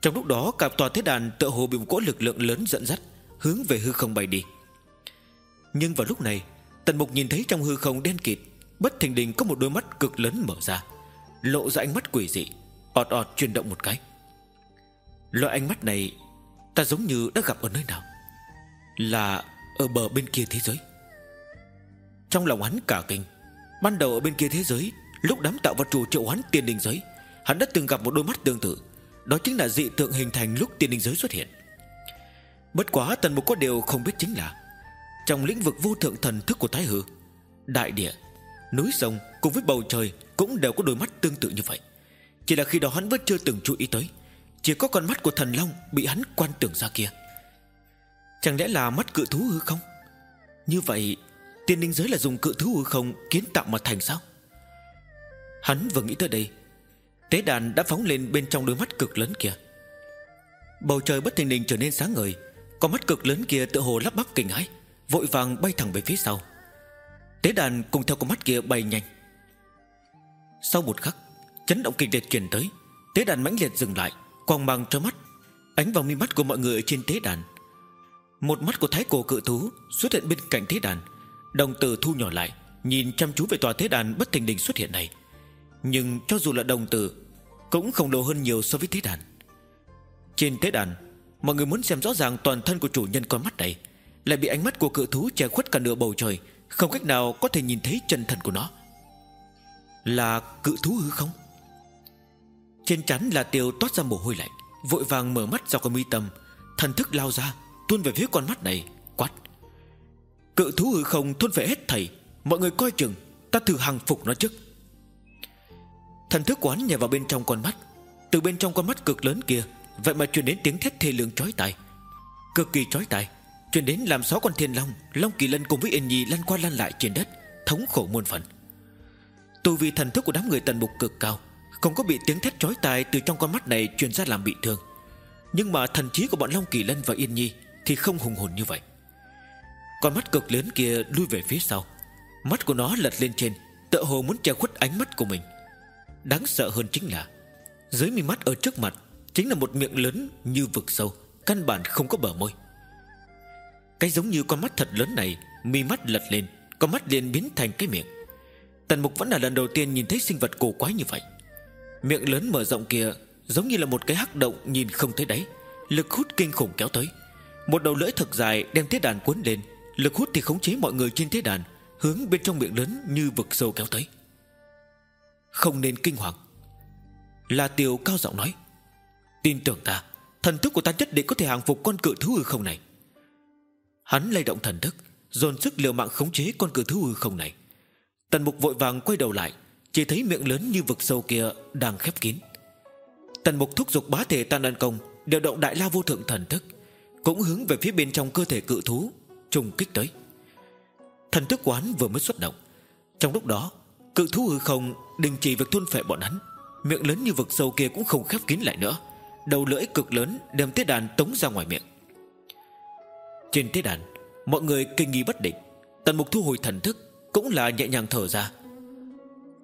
Trong lúc đó, cả tòa thế đàn tựa hồ bị một cỗ lực lượng lớn dẫn dắt, Hướng về hư không bay đi. Nhưng vào lúc này, Tần Mục nhìn thấy trong hư không đen kịt, Bất thình đình có một đôi mắt cực lớn mở ra, Lộ ra ánh mắt quỷ dị, ọt ọt chuyển động một cái. Loại ánh mắt này, Ta giống như đã gặp ở nơi nào? Là ở bờ bên kia thế giới. Trong lòng hắn cả kinh, Ban đầu ở bên kia thế giới, Lúc đám tạo vật chủ triệu hắn tiền đình giới, Hắn đã từng gặp một đôi mắt tương tự. Đó chính là dị tượng hình thành lúc tiên đình giới xuất hiện. Bất quá tần mục có điều không biết chính là, Trong lĩnh vực vô thượng thần thức của Thái Hư, Đại địa, Núi sông cùng với bầu trời Cũng đều có đôi mắt tương tự như vậy. Chỉ là khi đó hắn vẫn chưa từng chú ý tới, Chỉ có con mắt của thần long Bị hắn quan tưởng ra kia. Chẳng lẽ là mắt cự thú hư không? Như vậy, Tiên linh giới là dùng cự thú hư không Kiến tạo mà thành sao? Hắn vừa nghĩ tới đây Tế đàn đã phóng lên bên trong đôi mắt cực lớn kia. Bầu trời bất thình lình trở nên sáng ngời Con mắt cực lớn kia tự hồ lắp bắp kinh hãi, Vội vàng bay thẳng về phía sau. Tế đàn cùng theo con mắt kia bay nhanh. Sau một khắc, Chấn động kịch liệt truyền tới, Tế đàn mãnh liệt dừng lại, Quang mang cho mắt, Ánh vào mi mắt của mọi người ở trên tế đàn. Một mắt của thái cổ cự thú Xuất hiện bên cạnh tế đàn, Đồng tử thu nhỏ lại, Nhìn chăm chú về tòa tế đàn bất thình lình xuất hiện này. Nhưng cho dù là đồng tử, Cũng không lâu hơn nhiều so với tế đàn. Trên tế đàn, Mọi người muốn xem rõ ràng toàn thân của chủ nhân con mắt này, Lại bị ánh mắt của cự thú che khuất cả nửa bầu trời, Không cách nào có thể nhìn thấy chân thần của nó. Là cự thú hư không? Trên chắn là tiêu toát ra mồ hôi lạnh, Vội vàng mở mắt ra con mi tâm, Thần thức lao ra, Tuôn về phía con mắt này, Quát. Cự thú hư không thôn về hết thầy Mọi người coi chừng, Ta thử hàng phục nó trước. Thần thức quán nhảy vào bên trong con mắt. Từ bên trong con mắt cực lớn kia, Vậy mà truyền đến tiếng thét thê lương chói tai. Cực kỳ chói tai, Truyền đến làm sáu con thiên long Long kỳ lân cùng với yên nhi lăn qua lăn lại trên đất, Thống khổ muôn phần. Tù vì thần thức của đám người tần mục cực cao, Không có bị tiếng thét chói tai Từ trong con mắt này truyền ra làm bị thương. Nhưng mà thần trí của bọn Long Kỳ Lân và Yên Nhi Thì không hùng hồn như vậy. Con mắt cực lớn kia lui về phía sau. Mắt của nó lật lên trên, Tựa hồ muốn che khuất ánh mắt của mình. Đáng sợ hơn chính là, Dưới mi mắt ở trước mặt Chính là một miệng lớn như vực sâu, Căn bản không có bờ môi. Cái giống như con mắt thật lớn này, Mi mắt lật lên, Con mắt liền biến thành cái miệng. Tần Mục vẫn là lần đầu tiên nhìn thấy sinh vật cổ quái như vậy. Miệng lớn mở rộng kia Giống như là một cái hắc động nhìn không thấy đáy, Lực hút kinh khủng kéo tới. Một đầu lưỡi thật dài đem thế đàn cuốn lên, Lực hút thì khống chế mọi người trên thế đàn, Hướng bên trong miệng lớn như vực sâu kéo tới. Không nên kinh hoàng. La Tiêu cao giọng nói, Tin tưởng ta, Thần thức của ta nhất định có thể hàng phục con cự thú hư không này. Hắn lay động thần thức, Dồn sức liều mạng khống chế con cự thú hư không này. Tần mục vội vàng quay đầu lại, Chỉ thấy miệng lớn như vực sâu kia Đang khép kín. Tần mục thúc giục bá thể tan đàn công Điều động đại la vô thượng thần thức, Cũng hướng về phía bên trong cơ thể cự thú Trùng kích tới. Thần thức quán vừa mới xuất động, Trong lúc đó, Cự thú hư không đình chỉ việc thôn phệ bọn hắn. Miệng lớn như vực sâu kia cũng không khép kín lại nữa. Đầu lưỡi cực lớn đem tiết đàn tống ra ngoài miệng. Trên tiết đàn, Mọi người kinh nghi bất định. Tần mục thu hồi thần thức, Cũng là nhẹ nhàng thở ra.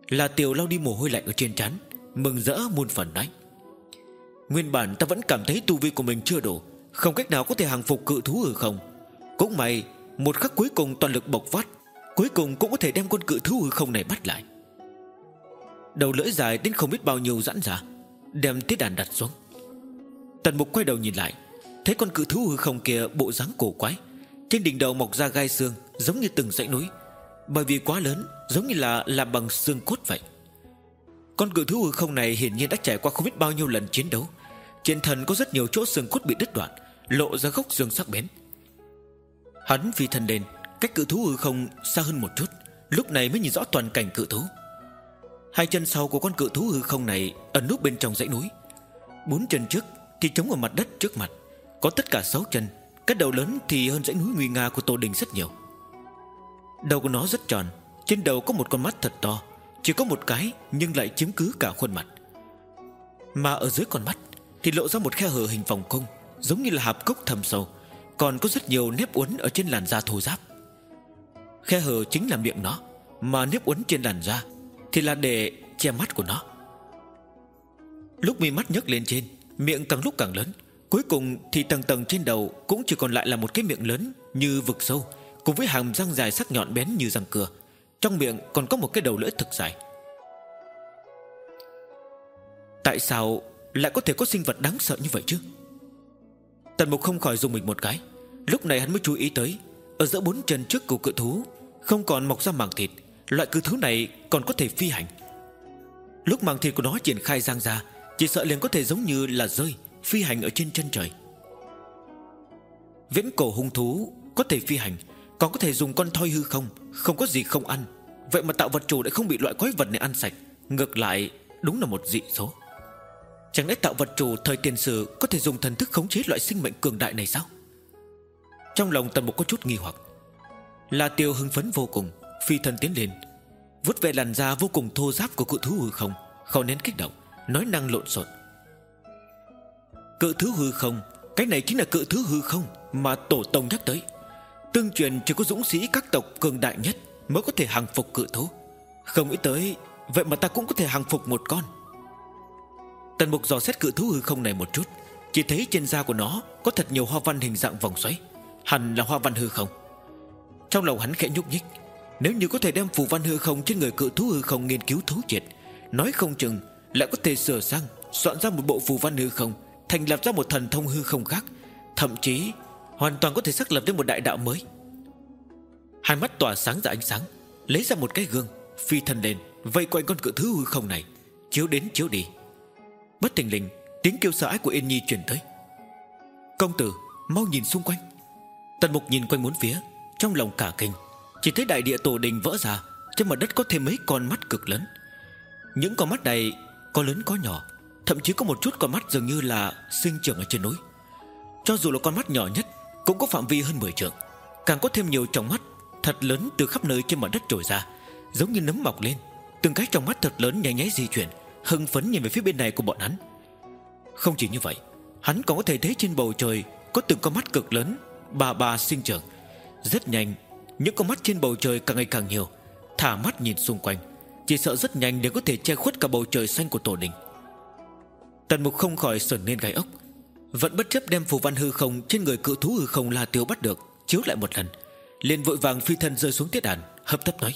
Là tiểu lau đi mồ hôi lạnh ở trên trán, Mừng rỡ muôn phần nói. Nguyên bản ta vẫn cảm thấy tu vi của mình chưa đủ, Không cách nào có thể hàng phục cự thú hư không. Cũng may, Một khắc cuối cùng toàn lực bộc phát, Cuối cùng cũng có thể đem con cự thú hư không này bắt lại. Đầu lưỡi dài đến không biết bao nhiêu giãn ra, Đem tiết đàn đặt xuống. Tần mục quay đầu nhìn lại, Thấy con cự thú hư không kia bộ dáng cổ quái, Trên đỉnh đầu mọc ra gai xương Giống như từng dãy núi, Bởi vì quá lớn, giống như là làm bằng xương cốt vậy. Con cự thú hư không này hiển nhiên đã trải qua không biết bao nhiêu lần chiến đấu, Trên thân có rất nhiều chỗ xương cốt bị đứt đoạn, Lộ ra gốc xương sắc bén. Hắn phi thân lên, Cách cự thú hư không xa hơn một chút, Lúc này mới nhìn rõ toàn cảnh cự thú. Hai chân sau của con cự thú hư không này Ẩn núp bên trong dãy núi. Bốn chân trước thì chống ở mặt đất trước mặt, Có tất cả sáu chân Cái đầu lớn thì hơn dãy núi nguy nga của Tô Đình rất nhiều. Đầu của nó rất tròn, Trên đầu có một con mắt thật to, Chỉ có một cái nhưng lại chiếm cứ cả khuôn mặt. Mà ở dưới con mắt Thì lộ ra một khe hở hình vòng cung Giống như là hạp cốc thầm sâu, Còn có rất nhiều nếp uốn ở trên làn da thô giáp Khe hở chính là miệng nó, Mà nếp uốn trên làn da thì là để che mắt của nó. Lúc mi mắt nhấc lên trên, Miệng càng lúc càng lớn, Cuối cùng thì tầng tầng trên đầu Cũng chỉ còn lại là một cái miệng lớn Như vực sâu, Cùng với hàm răng dài sắc nhọn bén như răng cưa. Trong miệng còn có một cái đầu lưỡi thực dài. Tại sao lại có thể có sinh vật đáng sợ như vậy chứ? Tần mục không khỏi dùng mình một cái. Lúc này hắn mới chú ý tới, Ở giữa bốn chân trước của cự thú, Không còn mọc ra mảng thịt Loại cứ thứ này còn có thể phi hành. Lúc màng thịt của nó triển khai giang ra, Chỉ sợ liền có thể giống như là rơi, Phi hành ở trên chân trời. Viễn cổ hung thú Có thể phi hành, Còn có thể dùng con thoi hư không Không có gì không ăn. Vậy mà tạo vật chủ lại không bị loại quái vật này ăn sạch, Ngược lại đúng là một dị số. Chẳng lẽ tạo vật chủ thời tiền sử Có thể dùng thần thức khống chế loại sinh mệnh cường đại này sao? Trong lòng tần mục có chút nghi hoặc. Là tiêu hưng phấn vô cùng. Phi thần tiến lên Vút về làn da vô cùng thô giáp của cự thú hư không Khâu nén kích động, Nói năng lộn xộn. Cự thứ hư không, Cái này chính là cự thứ hư không Mà tổ tông nhắc tới. Tương truyền chỉ có dũng sĩ các tộc cường đại nhất Mới có thể hàng phục cự thú. Không nghĩ tới, Vậy mà ta cũng có thể hàng phục một con. Tần mục dò xét cự thú hư không này một chút, Chỉ thấy trên da của nó Có thật nhiều hoa văn hình dạng vòng xoáy, Hẳn là hoa văn hư không. Trong lòng hắn khẽ nhúc nhích nếu như có thể đem phù văn hư không Trên người cự thú hư không nghiên cứu thấu triệt, Nói không chừng lại có thể sửa sang, Soạn ra một bộ phù văn hư không, Thành lập ra một thần thông hư không khác, Thậm chí hoàn toàn có thể xác lập đến một đại đạo mới. Hai mắt tỏa sáng ra ánh sáng, Lấy ra một cái gương, Phi thân lên, Vây quanh con cự thú hư không này, Chiếu đến chiếu đi. Bất tình lình, Tiếng kêu sợ ái của Yên Nhi truyền tới. Công tử, mau nhìn xung quanh. Tần mục nhìn quanh bốn phía, Trong lòng cả kinh. Chỉ thấy đại địa tổ đình vỡ ra Trên mặt đất có thêm mấy con mắt cực lớn. Những con mắt này, có lớn có nhỏ, Thậm chí có một chút con mắt dường như là Sinh trưởng ở trên núi. Cho dù là con mắt nhỏ nhất, Cũng có phạm vi hơn 10 trượng. Càng có thêm nhiều trong mắt, Thật lớn từ khắp nơi trên mặt đất trồi ra, Giống như nấm mọc lên. Từng cái trong mắt thật lớn nháy nháy di chuyển, Hưng phấn nhìn về phía bên này của bọn hắn. Không chỉ như vậy, Hắn còn có thể thấy trên bầu trời Có từng con mắt cực lớn, Bà bà sinh trưởng, Rất nhanh những con mắt trên bầu trời càng ngày càng nhiều. Thả mắt nhìn xung quanh. Chỉ sợ rất nhanh để có thể che khuất cả bầu trời xanh của tổ đình. Tần mục không khỏi sởn lên gai ốc. Vẫn bất chấp đem phù văn hư không Trên người cự thú hư không la tiêu bắt được, Chiếu lại một lần, liền vội vàng phi thân rơi xuống tiết đàn, Hấp tấp nói.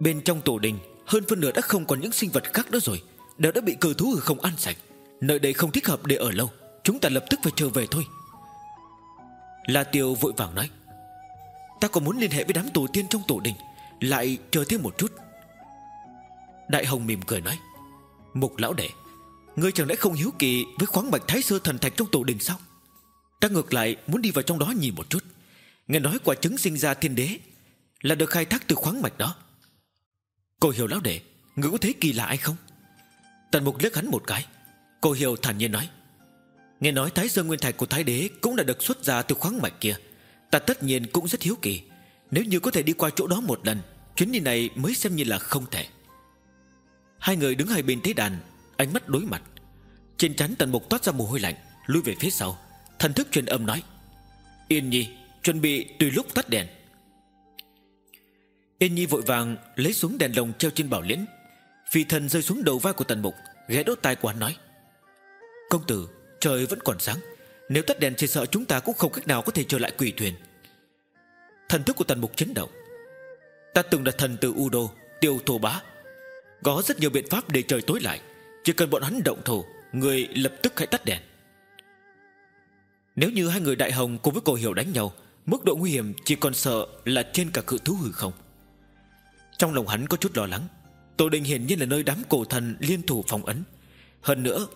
Bên trong tổ đình, Hơn phân nửa đã không còn những sinh vật khác nữa rồi, Đều đã bị cự thú hư không ăn sạch. Nơi đây không thích hợp để ở lâu, Chúng ta lập tức phải trở về thôi. La tiêu vội vàng nói. Ta còn muốn liên hệ với đám tổ tiên trong tổ đình, Lại chờ thêm một chút. Đại hồng mỉm cười nói, Mục lão đệ, Ngươi chẳng lẽ không hiếu kỳ Với khoáng mạch thái sơ thần thạch trong tổ đình sao? Ta ngược lại muốn đi vào trong đó nhìn một chút. Nghe nói quả trứng sinh ra thiên đế Là được khai thác từ khoáng mạch đó. Cô hiểu lão đệ, Ngươi có thấy kỳ lạ hay không? Tần mục liếc hắn một cái. Cô hiểu thản nhiên nói, Nghe nói thái sơ nguyên thạch của thái đế Cũng đã được xuất ra từ khoáng mạch kia. Ta tất nhiên cũng rất hiếu kỳ. Nếu như có thể đi qua chỗ đó một lần, Chuyến đi này mới xem như là không thể. Hai người đứng hai bên tế đàn, Ánh mắt đối mặt. Trên trán tần mục toát ra mồ hôi lạnh, Lui về phía sau. Thần thức truyền âm nói, Yên nhi, chuẩn bị tùy lúc tắt đèn. Yên nhi vội vàng lấy xuống đèn lồng treo trên bảo liễn. Phi thần rơi xuống đầu vai của tần mục, Ghé đốt tai của hắn nói, Công tử, trời vẫn còn sáng. Nếu tắt đèn chỉ sợ chúng ta cũng không cách nào có thể trở lại quỷ thuyền. Thần thức của tần mục chấn động. Ta từng là thần từ Udo, Tiêu thổ bá. Có rất nhiều biện pháp để trời tối lại. Chỉ cần bọn hắn động thủ, Người lập tức hãy tắt đèn. Nếu như hai người đại hồng cùng với cổ hiểu đánh nhau, Mức độ nguy hiểm chỉ còn sợ là trên cả cự thú hư không. Trong lòng hắn có chút lo lắng. Tổ đình hiển nhiên là nơi đám cổ thần liên thủ phòng ấn. Hơn nữa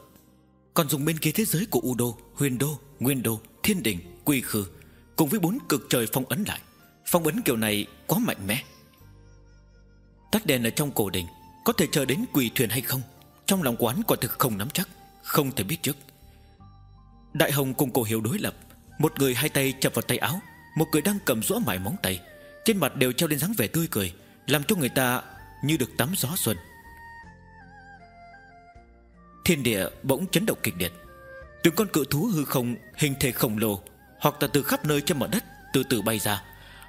còn dùng bên kia thế giới của U Đô, Huyền Đô, Nguyên Đô, Thiên Đình, Quy Khư Cùng với bốn cực trời phong ấn lại. Phong ấn kiểu này quá mạnh mẽ. Tắt đèn ở trong cổ đình Có thể chờ đến quỳ thuyền hay không? Trong lòng quán quả thực không nắm chắc Không thể biết trước. Đại Hồng cùng cổ hiểu đối lập Một người hai tay chập vào tay áo Một người đang cầm rũa mải móng tay Trên mặt đều treo lên dáng vẻ tươi cười Làm cho người ta như được tắm gió xuân. Thiên địa bỗng chấn động kịch liệt. Từng con cự thú hư không Hình thể khổng lồ, Hoặc là từ khắp nơi trên mặt đất Từ từ bay ra,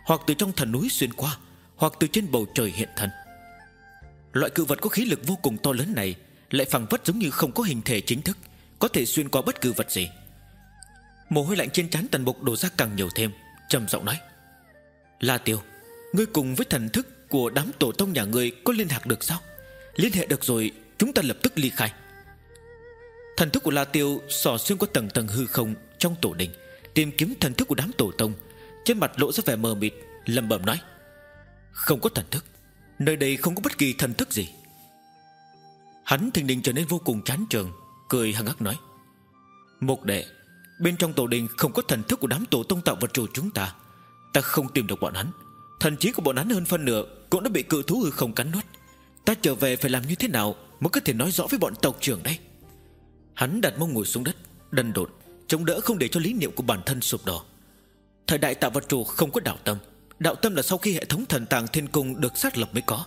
Hoặc từ trong thần núi xuyên qua, Hoặc từ trên bầu trời hiện thân. Loại cự vật có khí lực vô cùng to lớn này lại phẳng vất giống như không có hình thể chính thức, Có thể xuyên qua bất cứ vật gì. Mồ hôi lạnh trên trán tần mục đổ ra càng nhiều thêm, trầm giọng nói, La Tiêu, Ngươi cùng với thần thức của đám tổ tông nhà ngươi Có liên lạc được sao? Liên hệ được rồi, chúng ta lập tức ly khai. Thần thức của La Tiêu Sò xuyên qua tầng tầng hư không Trong tổ đình, Tìm kiếm thần thức của đám tổ tông. Trên mặt lộ ra vẻ mờ mịt, lẩm bẩm nói, Không có thần thức, Nơi đây không có bất kỳ thần thức gì. Hắn thình đình trở nên vô cùng chán trường Cười hăng hắc nói Một đệ, Bên trong tổ đình không có thần thức của đám tổ tông tạo vật chủ chúng ta. Ta không tìm được bọn hắn. Thần trí của bọn hắn hơn phân nửa Cũng đã bị cự thú hư không cắn nuốt. Ta trở về phải làm như thế nào Mới có thể nói rõ với bọn tộc trưởng đây? Hắn đặt mông ngồi xuống đất, Đần độn, Chống đỡ không để cho lý niệm của bản thân sụp đổ. Thời đại tạo vật chủ không có đạo tâm. Đạo tâm là sau khi hệ thống thần tàng thiên cung Được xác lập mới có.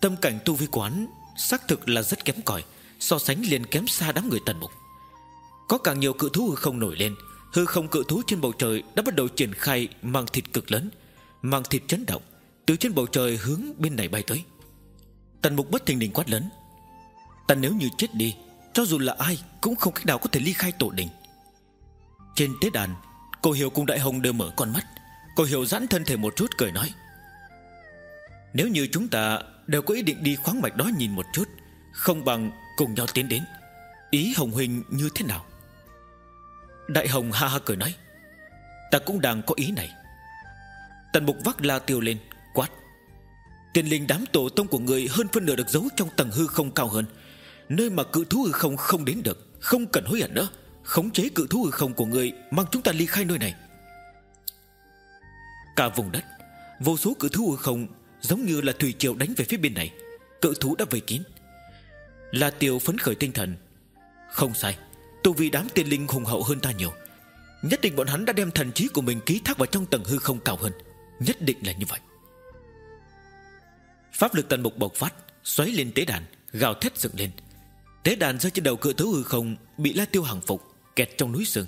Tâm cảnh tu vi quán Xác thực là rất kém cỏi, So sánh liền kém xa đám người tần mục. Có càng nhiều cự thú hư không nổi lên, Hư không cự thú trên bầu trời Đã bắt đầu triển khai mang thịt cực lớn, Mang thịt chấn động, Từ trên bầu trời hướng bên này bay tới. Tần mục bất thình lình quát lớn Ta nếu như chết đi cho dù là ai cũng không cách nào có thể ly khai tổ đình. Trên tế đàn, Cô Hiểu cùng Đại Hồng đều mở con mắt. Cô Hiểu giãn thân thể một chút cười nói, Nếu như chúng ta Đều có ý định đi khoáng mạch đó nhìn một chút, Không bằng cùng nhau tiến đến. Ý Hồng huynh như thế nào? Đại Hồng ha ha cười nói, Ta cũng đang có ý này. Tần mục vác la tiêu lên, Quát Tiền linh đám tổ tông của người hơn phân nửa được giấu trong tầng hư không cao hơn. Nơi mà cự thú hư không không đến được, Không cần hối hận nữa. Khống chế cự thú hư không của người, Mang chúng ta ly khai nơi này. Cả vùng đất, Vô số cự thú hư không Giống như là thủy triều đánh về phía bên này. Cự thú đã vây kín. La tiêu phấn khởi tinh thần. Không sai, Tu vì đám tiên linh hùng hậu hơn ta nhiều. Nhất định bọn hắn đã đem thần trí của mình ký thác vào trong tầng hư không cao hơn. Nhất định là như vậy. Pháp lực tần mục bộc phát, Xoáy lên tế đàn, Gào thét dựng lên. Tế đàn rơi trên đầu cự thú hư không Bị La Tiêu hằng phục, Kẹt trong núi rừng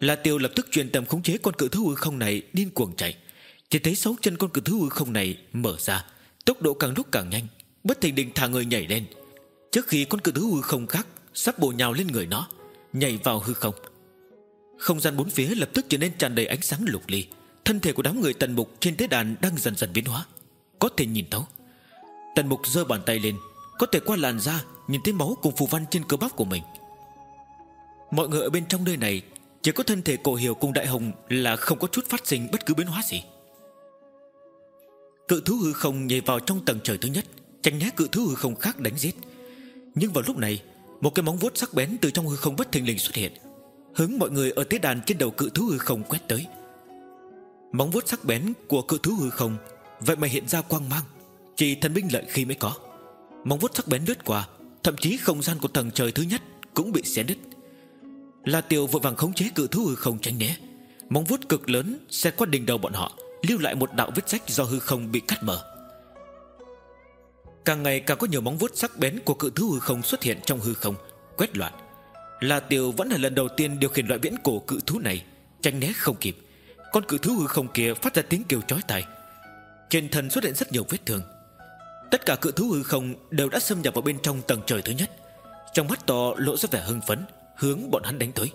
La Tiêu lập tức truyền tầm khống chế con cự thú hư không này Điên cuồng chạy. Chỉ thấy sáu chân con cự thú hư không này mở ra, Tốc độ càng lúc càng nhanh, Bất thình định thả người nhảy lên. Trước khi con cự thú hư không khác, Sắp bổ nhào lên người nó, Nhảy vào hư không. Không gian bốn phía lập tức trở nên tràn đầy ánh sáng lục ly. Thân thể của đám người tần mục trên tế đàn Đang dần dần biến hóa. Có thể nhìn thấu. Tần mục giơ bàn tay lên, Có thể qua làn da Nhìn thấy máu cùng phù văn trên cơ bắp của mình. Mọi người ở bên trong nơi này, Chỉ có thân thể cổ hiểu cùng đại hồng Là không có chút phát sinh bất cứ biến hóa gì. Cự thú hư không nhảy vào trong tầng trời thứ nhất, Tránh né cự thú hư không khác đánh giết. Nhưng vào lúc này, Một cái móng vuốt sắc bén từ trong hư không bất thình lình xuất hiện, Hướng mọi người ở tế đàn trên đầu cự thú hư không quét tới. Móng vuốt sắc bén của cự thú hư không Vậy mà hiện ra quang mang, Chỉ thần binh lợi khi mới có. Móng vuốt sắc bén lướt qua Thậm chí không gian của tầng trời thứ nhất Cũng bị xé đứt La Tiêu vội vàng khống chế cự thú hư không tránh né. Móng vuốt cực lớn Xẹt qua đỉnh đầu bọn họ, Lưu lại một đạo vết rách do hư không bị cắt mở. Càng ngày càng có nhiều móng vuốt sắc bén Của cự thú hư không xuất hiện trong hư không, Quét loạn. La Tiêu vẫn là lần đầu tiên điều khiển loại viễn cổ cự thú này, Tránh né không kịp. Con cự thú hư không kia phát ra tiếng kêu chói tai. Trên thân xuất hiện rất nhiều vết thương. Tất cả cự thú hư không đều đã xâm nhập vào bên trong tầng trời thứ nhất. Trong mắt to lộ ra vẻ hưng phấn, Hướng bọn hắn đánh tới.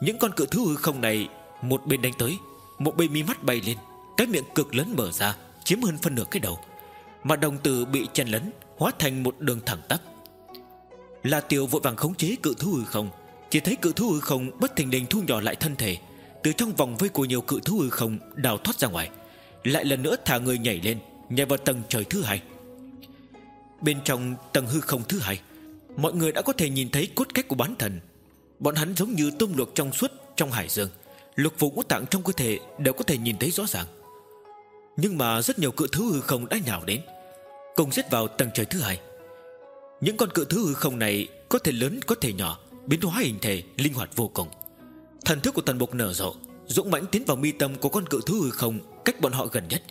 Những con cự thú hư không này, Một bên đánh tới, Một bên mi mắt bay lên, Cái miệng cực lớn mở ra, Chiếm hơn phân nửa cái đầu. Mà đồng tử bị chen lấn, Hóa thành một đường thẳng tắp. Là tiểu vội vàng khống chế cự thú hư không, Chỉ thấy cự thú hư không bất thình lình thu nhỏ lại thân thể. Từ trong vòng vây của nhiều cự thú hư không Đào thoát ra ngoài, Lại lần nữa thả người nhảy lên Nhảy vào tầng trời thứ hai. Bên trong tầng hư không thứ hai, Mọi người đã có thể nhìn thấy cốt cách của bán thần. Bọn hắn giống như tôm luộc trong suốt, Trong hải dương. Lục vụ ngũ tạng trong cơ thể đều có thể nhìn thấy rõ ràng. Nhưng mà rất nhiều cự thứ hư không đã nhào đến, Cùng giết vào tầng trời thứ hai. Những con cự thứ hư không này Có thể lớn, có thể nhỏ, Biến hóa hình thể, linh hoạt vô cùng. Thần thức của tần bộc nở rộ, Dũng mãnh tiến vào mi tâm của con cự thứ hư không Cách bọn họ gần nhất.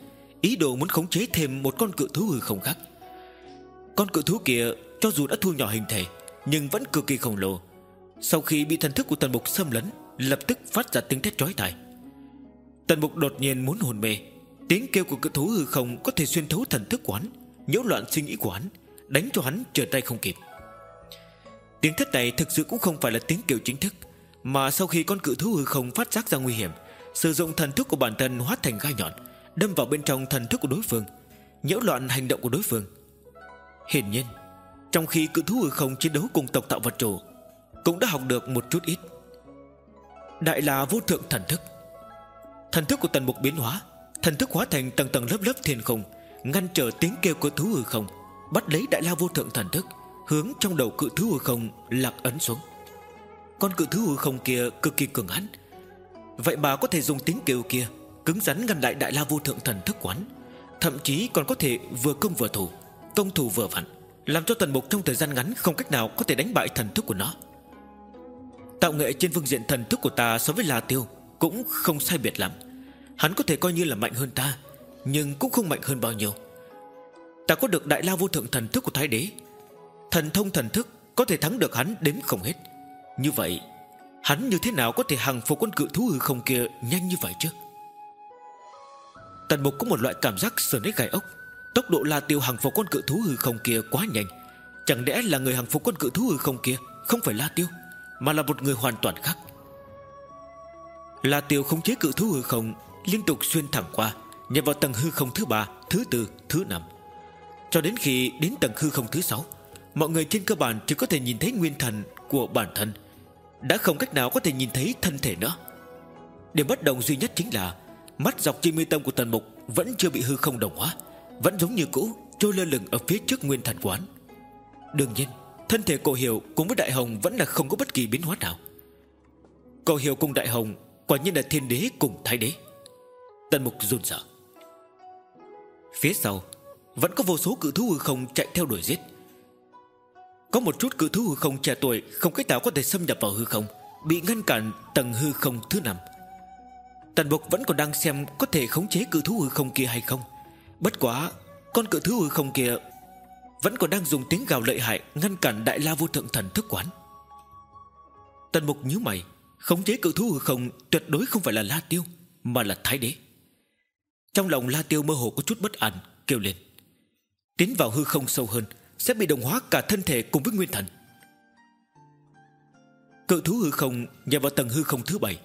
Ý đồ muốn khống chế thêm một con cự thú hư không khác. Con cự thú kia Cho dù đã thu nhỏ hình thể, Nhưng vẫn cực kỳ khổng lồ. Sau khi bị thần thức của tần mục xâm lấn, Lập tức phát ra tiếng thét chói tai. Tần mục đột nhiên muốn hồn mê. Tiếng kêu của cự thú hư không Có thể xuyên thấu thần thức của hắn, nhiễu loạn suy nghĩ của hắn, Đánh cho hắn trở tay không kịp. Tiếng thét này thực sự cũng không phải là tiếng kêu chính thức, Mà sau khi con cự thú hư không phát giác ra nguy hiểm, Sử dụng thần thức của bản thân hóa thành gai nhọn Đâm vào bên trong thần thức của đối phương, Nhiễu loạn hành động của đối phương. Hiển nhiên, Trong khi cự thú hư không chiến đấu cùng tộc tạo vật chủ, Cũng đã học được một chút ít. Đại là vô thượng thần thức. Thần thức của tần mục biến hóa, Thần thức hóa thành tầng tầng lớp lớp thiên không Ngăn trở tiếng kêu của thú hư không, Bắt lấy đại la vô thượng thần thức, Hướng trong đầu cự thú hư không lạc ấn xuống. Con cự thú hư không kia cực kỳ cường hãn. Vậy mà có thể dùng tiếng kêu kia Cứng rắn ngăn lại đại la vô thượng thần thức quán, Thậm chí còn có thể vừa công vừa thủ Công thủ vừa vặn, Làm cho tần mục trong thời gian ngắn Không cách nào có thể đánh bại thần thức của nó. Tạo nghệ trên phương diện thần thức của ta So với La Tiêu Cũng không sai biệt lắm. Hắn có thể coi như là mạnh hơn ta, Nhưng cũng không mạnh hơn bao nhiêu. Ta có được đại la vô thượng thần thức của Thái Đế. Thần thông thần thức Có thể thắng được hắn đến không hết. Như vậy, Hắn như thế nào có thể hàng phục quân cự thú hư không kia Nhanh như vậy chứ? Tần mục có một loại cảm giác sờn nết gai ốc. Tốc độ La Tiêu hàng phục con cự thú hư không kia quá nhanh. Chẳng lẽ là người hàng phục con cự thú hư không kia Không phải La Tiêu Mà là một người hoàn toàn khác? La Tiêu khống chế cự thú hư không Liên tục xuyên thẳng qua Nhập vào tầng hư không thứ ba Thứ tư, thứ năm. Cho đến khi đến tầng hư không thứ sáu Mọi người trên cơ bản chỉ có thể nhìn thấy nguyên thần Của bản thân. Đã không cách nào có thể nhìn thấy thân thể nữa. Điểm bất đồng duy nhất chính là Mắt dọc chi mi tâm của tần mục Vẫn chưa bị hư không đồng hóa, Vẫn giống như cũ, trôi lơ lửng ở phía trước nguyên thần quán. Đương nhiên, Thân thể cổ hiệu cùng với đại hồng Vẫn là không có bất kỳ biến hóa nào. Cổ hiệu cùng đại hồng Quả nhiên là thiên đế cùng thái đế. Tần mục run sợ. Phía sau, Vẫn có vô số cự thú hư không chạy theo đuổi giết. Có một chút cự thú hư không trẻ tuổi Không cách nào có thể xâm nhập vào hư không, Bị ngăn cản tầng hư không thứ năm. Tần mục vẫn còn đang xem Có thể khống chế cự thú hư không kia hay không. Bất quá, Con cự thú hư không kia Vẫn còn đang dùng tiếng gào lợi hại Ngăn cản đại la vô thượng thần thức quán. Tần mục nhíu mày, Khống chế cự thú hư không Tuyệt đối không phải là La Tiêu, Mà là Thái Đế. Trong lòng La Tiêu mơ hồ có chút bất an, Kêu lên. Tiến vào hư không sâu hơn, Sẽ bị đồng hóa cả thân thể cùng với nguyên thần. Cự thú hư không nhảy vào tầng hư không thứ bảy.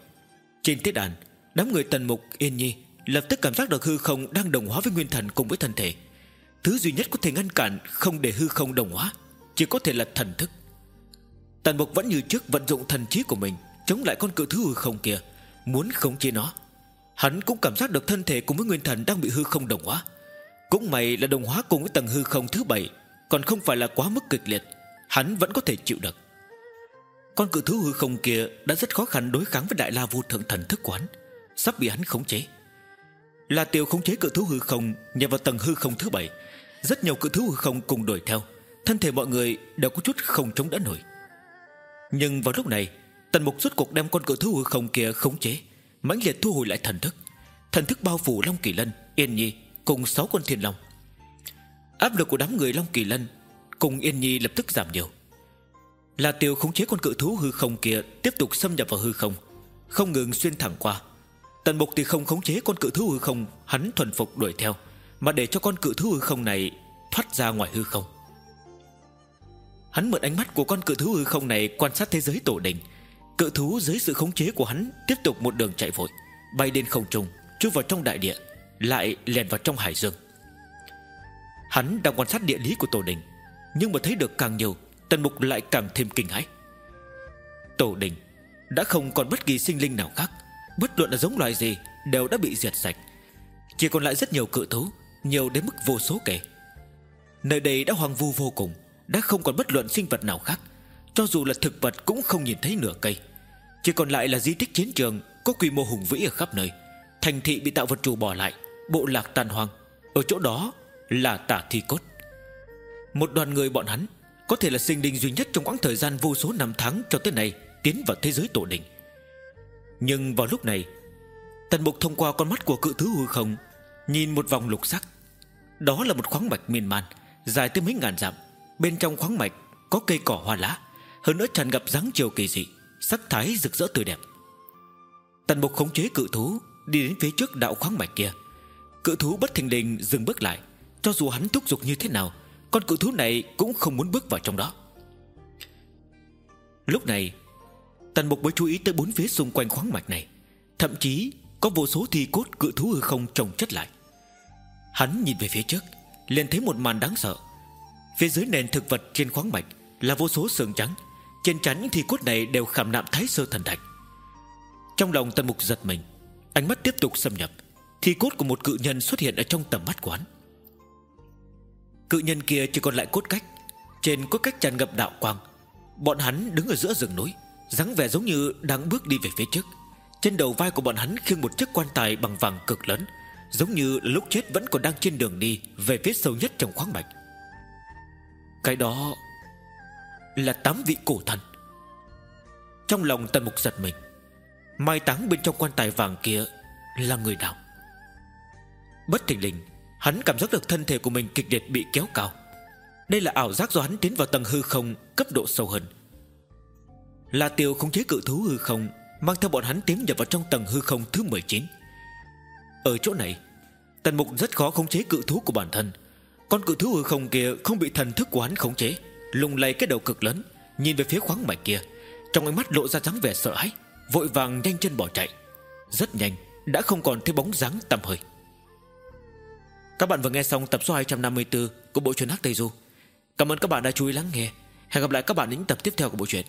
Trên tế đàn Đám người tần mục, yên nhi Lập tức cảm giác được hư không đang đồng hóa với nguyên thần cùng với thân thể. Thứ duy nhất có thể ngăn cản Không để hư không đồng hóa Chỉ có thể là thần thức. Tần mục vẫn như trước vận dụng thần trí của mình, Chống lại con cự thứ hư không kia, Muốn khống chế nó. Hắn cũng cảm giác được thân thể cùng với nguyên thần đang bị hư không đồng hóa. Cũng may là đồng hóa cùng với tầng hư không thứ bảy, Còn không phải là quá mức kịch liệt, Hắn vẫn có thể chịu được. Con cự thú hư không kia Đã rất khó khăn đối kháng với đại la vô thượng thần thức quán. Sắp bị hắn khống chế. Là tiêu khống chế cự thú hư không Nhằm vào tầng hư không thứ bảy. Rất nhiều cự thú hư không cùng đuổi theo, Thân thể mọi người đều có chút không chống đỡ nổi. Nhưng vào lúc này, Tần mục rốt cuộc đem con cự thú hư không kia khống chế, mãnh liệt thu hồi lại thần thức. Thần thức bao phủ long kỳ lân, yên nhi cùng sáu con thiên long. Áp lực của đám người long kỳ lân cùng yên nhi lập tức giảm nhiều. Là tiêu khống chế con cự thú hư không kia tiếp tục xâm nhập vào hư không không ngừng xuyên thẳng qua tần mục thì không khống chế con cự thú hư không, hắn thuần phục đuổi theo, mà để cho con cự thú hư không này thoát ra ngoài hư không. Hắn mượn ánh mắt của con cự thú hư không này quan sát thế giới tổ đình. Cự thú dưới sự khống chế của hắn Tiếp tục một đường chạy vội, Bay lên không trung, chui vào trong đại địa, Lại lèn vào trong hải dương. Hắn đang quan sát địa lý của tổ đình, Nhưng mà thấy được càng nhiều, Tần mục lại càng thêm kinh hãi. Tổ đình Đã không còn bất kỳ sinh linh nào khác Bất luận là giống loài gì, Đều đã bị diệt sạch. Chỉ còn lại rất nhiều cự thú, Nhiều đến mức vô số kể. Nơi đây đã hoang vu vô cùng, Đã không còn bất luận sinh vật nào khác. Cho dù là thực vật cũng không nhìn thấy nửa cây. Chỉ còn lại là di tích chiến trường Có quy mô hùng vĩ ở khắp nơi. Thành thị bị tạo vật chủ bỏ lại, Bộ lạc tàn hoang. Ở chỗ đó là tả thi cốt. Một đoàn người bọn hắn, Có thể là sinh linh duy nhất trong quãng thời gian vô số năm tháng cho tới nay, Tiến vào thế giới tổ đình. Nhưng vào lúc này, Tần mục thông qua con mắt của cự thứ hư không, Nhìn một vòng lục sắc. Đó là một khoáng mạch miên man, Dài tới mấy ngàn dặm. Bên trong khoáng mạch có cây cỏ hoa lá, Hơn nữa tràn ngập dáng chiều kỳ dị, Sắc thái rực rỡ tươi đẹp. Tần mục khống chế cự thú, Đi đến phía trước đạo khoáng mạch kia. Cự thú bất thình lình dừng bước lại, Cho dù hắn thúc giục như thế nào, Con cự thú này cũng không muốn bước vào trong đó. Lúc này Tần Mục mới chú ý tới bốn phía xung quanh khoáng mạch này. Thậm chí, có vô số thi cốt cự thú hư không trồng chất lại. Hắn nhìn về phía trước, liền thấy một màn đáng sợ. Phía dưới nền thực vật trên khoáng mạch Là vô số sườn trắng. Trên trắng những thi cốt này đều khảm nạm thái sơ thần thạch. Trong lòng tần mục giật mình, Ánh mắt tiếp tục xâm nhập. Thi cốt của một cự nhân xuất hiện ở trong tầm mắt quán. Cự nhân kia chỉ còn lại cốt cách. Trên cốt cách tràn ngập đạo quang. Bọn hắn đứng ở giữa rừng núi dáng vẻ giống như đang bước đi về phía trước. Trên đầu vai của bọn hắn khiêng một chiếc quan tài bằng vàng cực lớn, Giống như lúc chết vẫn còn đang trên đường đi Về phía sâu nhất trong khoáng mạch. Cái đó Là tám vị cổ thần. Trong lòng tần mục giật mình, Mai táng bên trong quan tài vàng kia Là người nào? Bất thình lình, Hắn cảm giác được thân thể của mình kịch liệt bị kéo cao. Đây là ảo giác do hắn tiến vào tầng hư không Cấp độ sâu hơn. La Tiêu không chế cự thú hư không, Mang theo bọn hắn tiến nhập vào trong tầng hư không thứ 19 Ở chỗ này, Tần Mục rất khó khống chế cự thú của bản thân. Con cự thú hư không kia không bị thần thức của hắn khống chế Lùng lay cái đầu cực lớn, Nhìn về phía khoáng mạch kia. Trong ánh mắt lộ ra dáng vẻ sợ hãi, Vội vàng nhanh chân bỏ chạy. Rất nhanh, đã không còn thấy bóng dáng tầm hơi. Các bạn vừa nghe xong tập số 254 Của bộ truyện Hắc Tây Du. Cảm ơn các bạn đã chú ý lắng nghe. Hẹn gặp lại các bạn những tập tiếp theo của bộ truyện.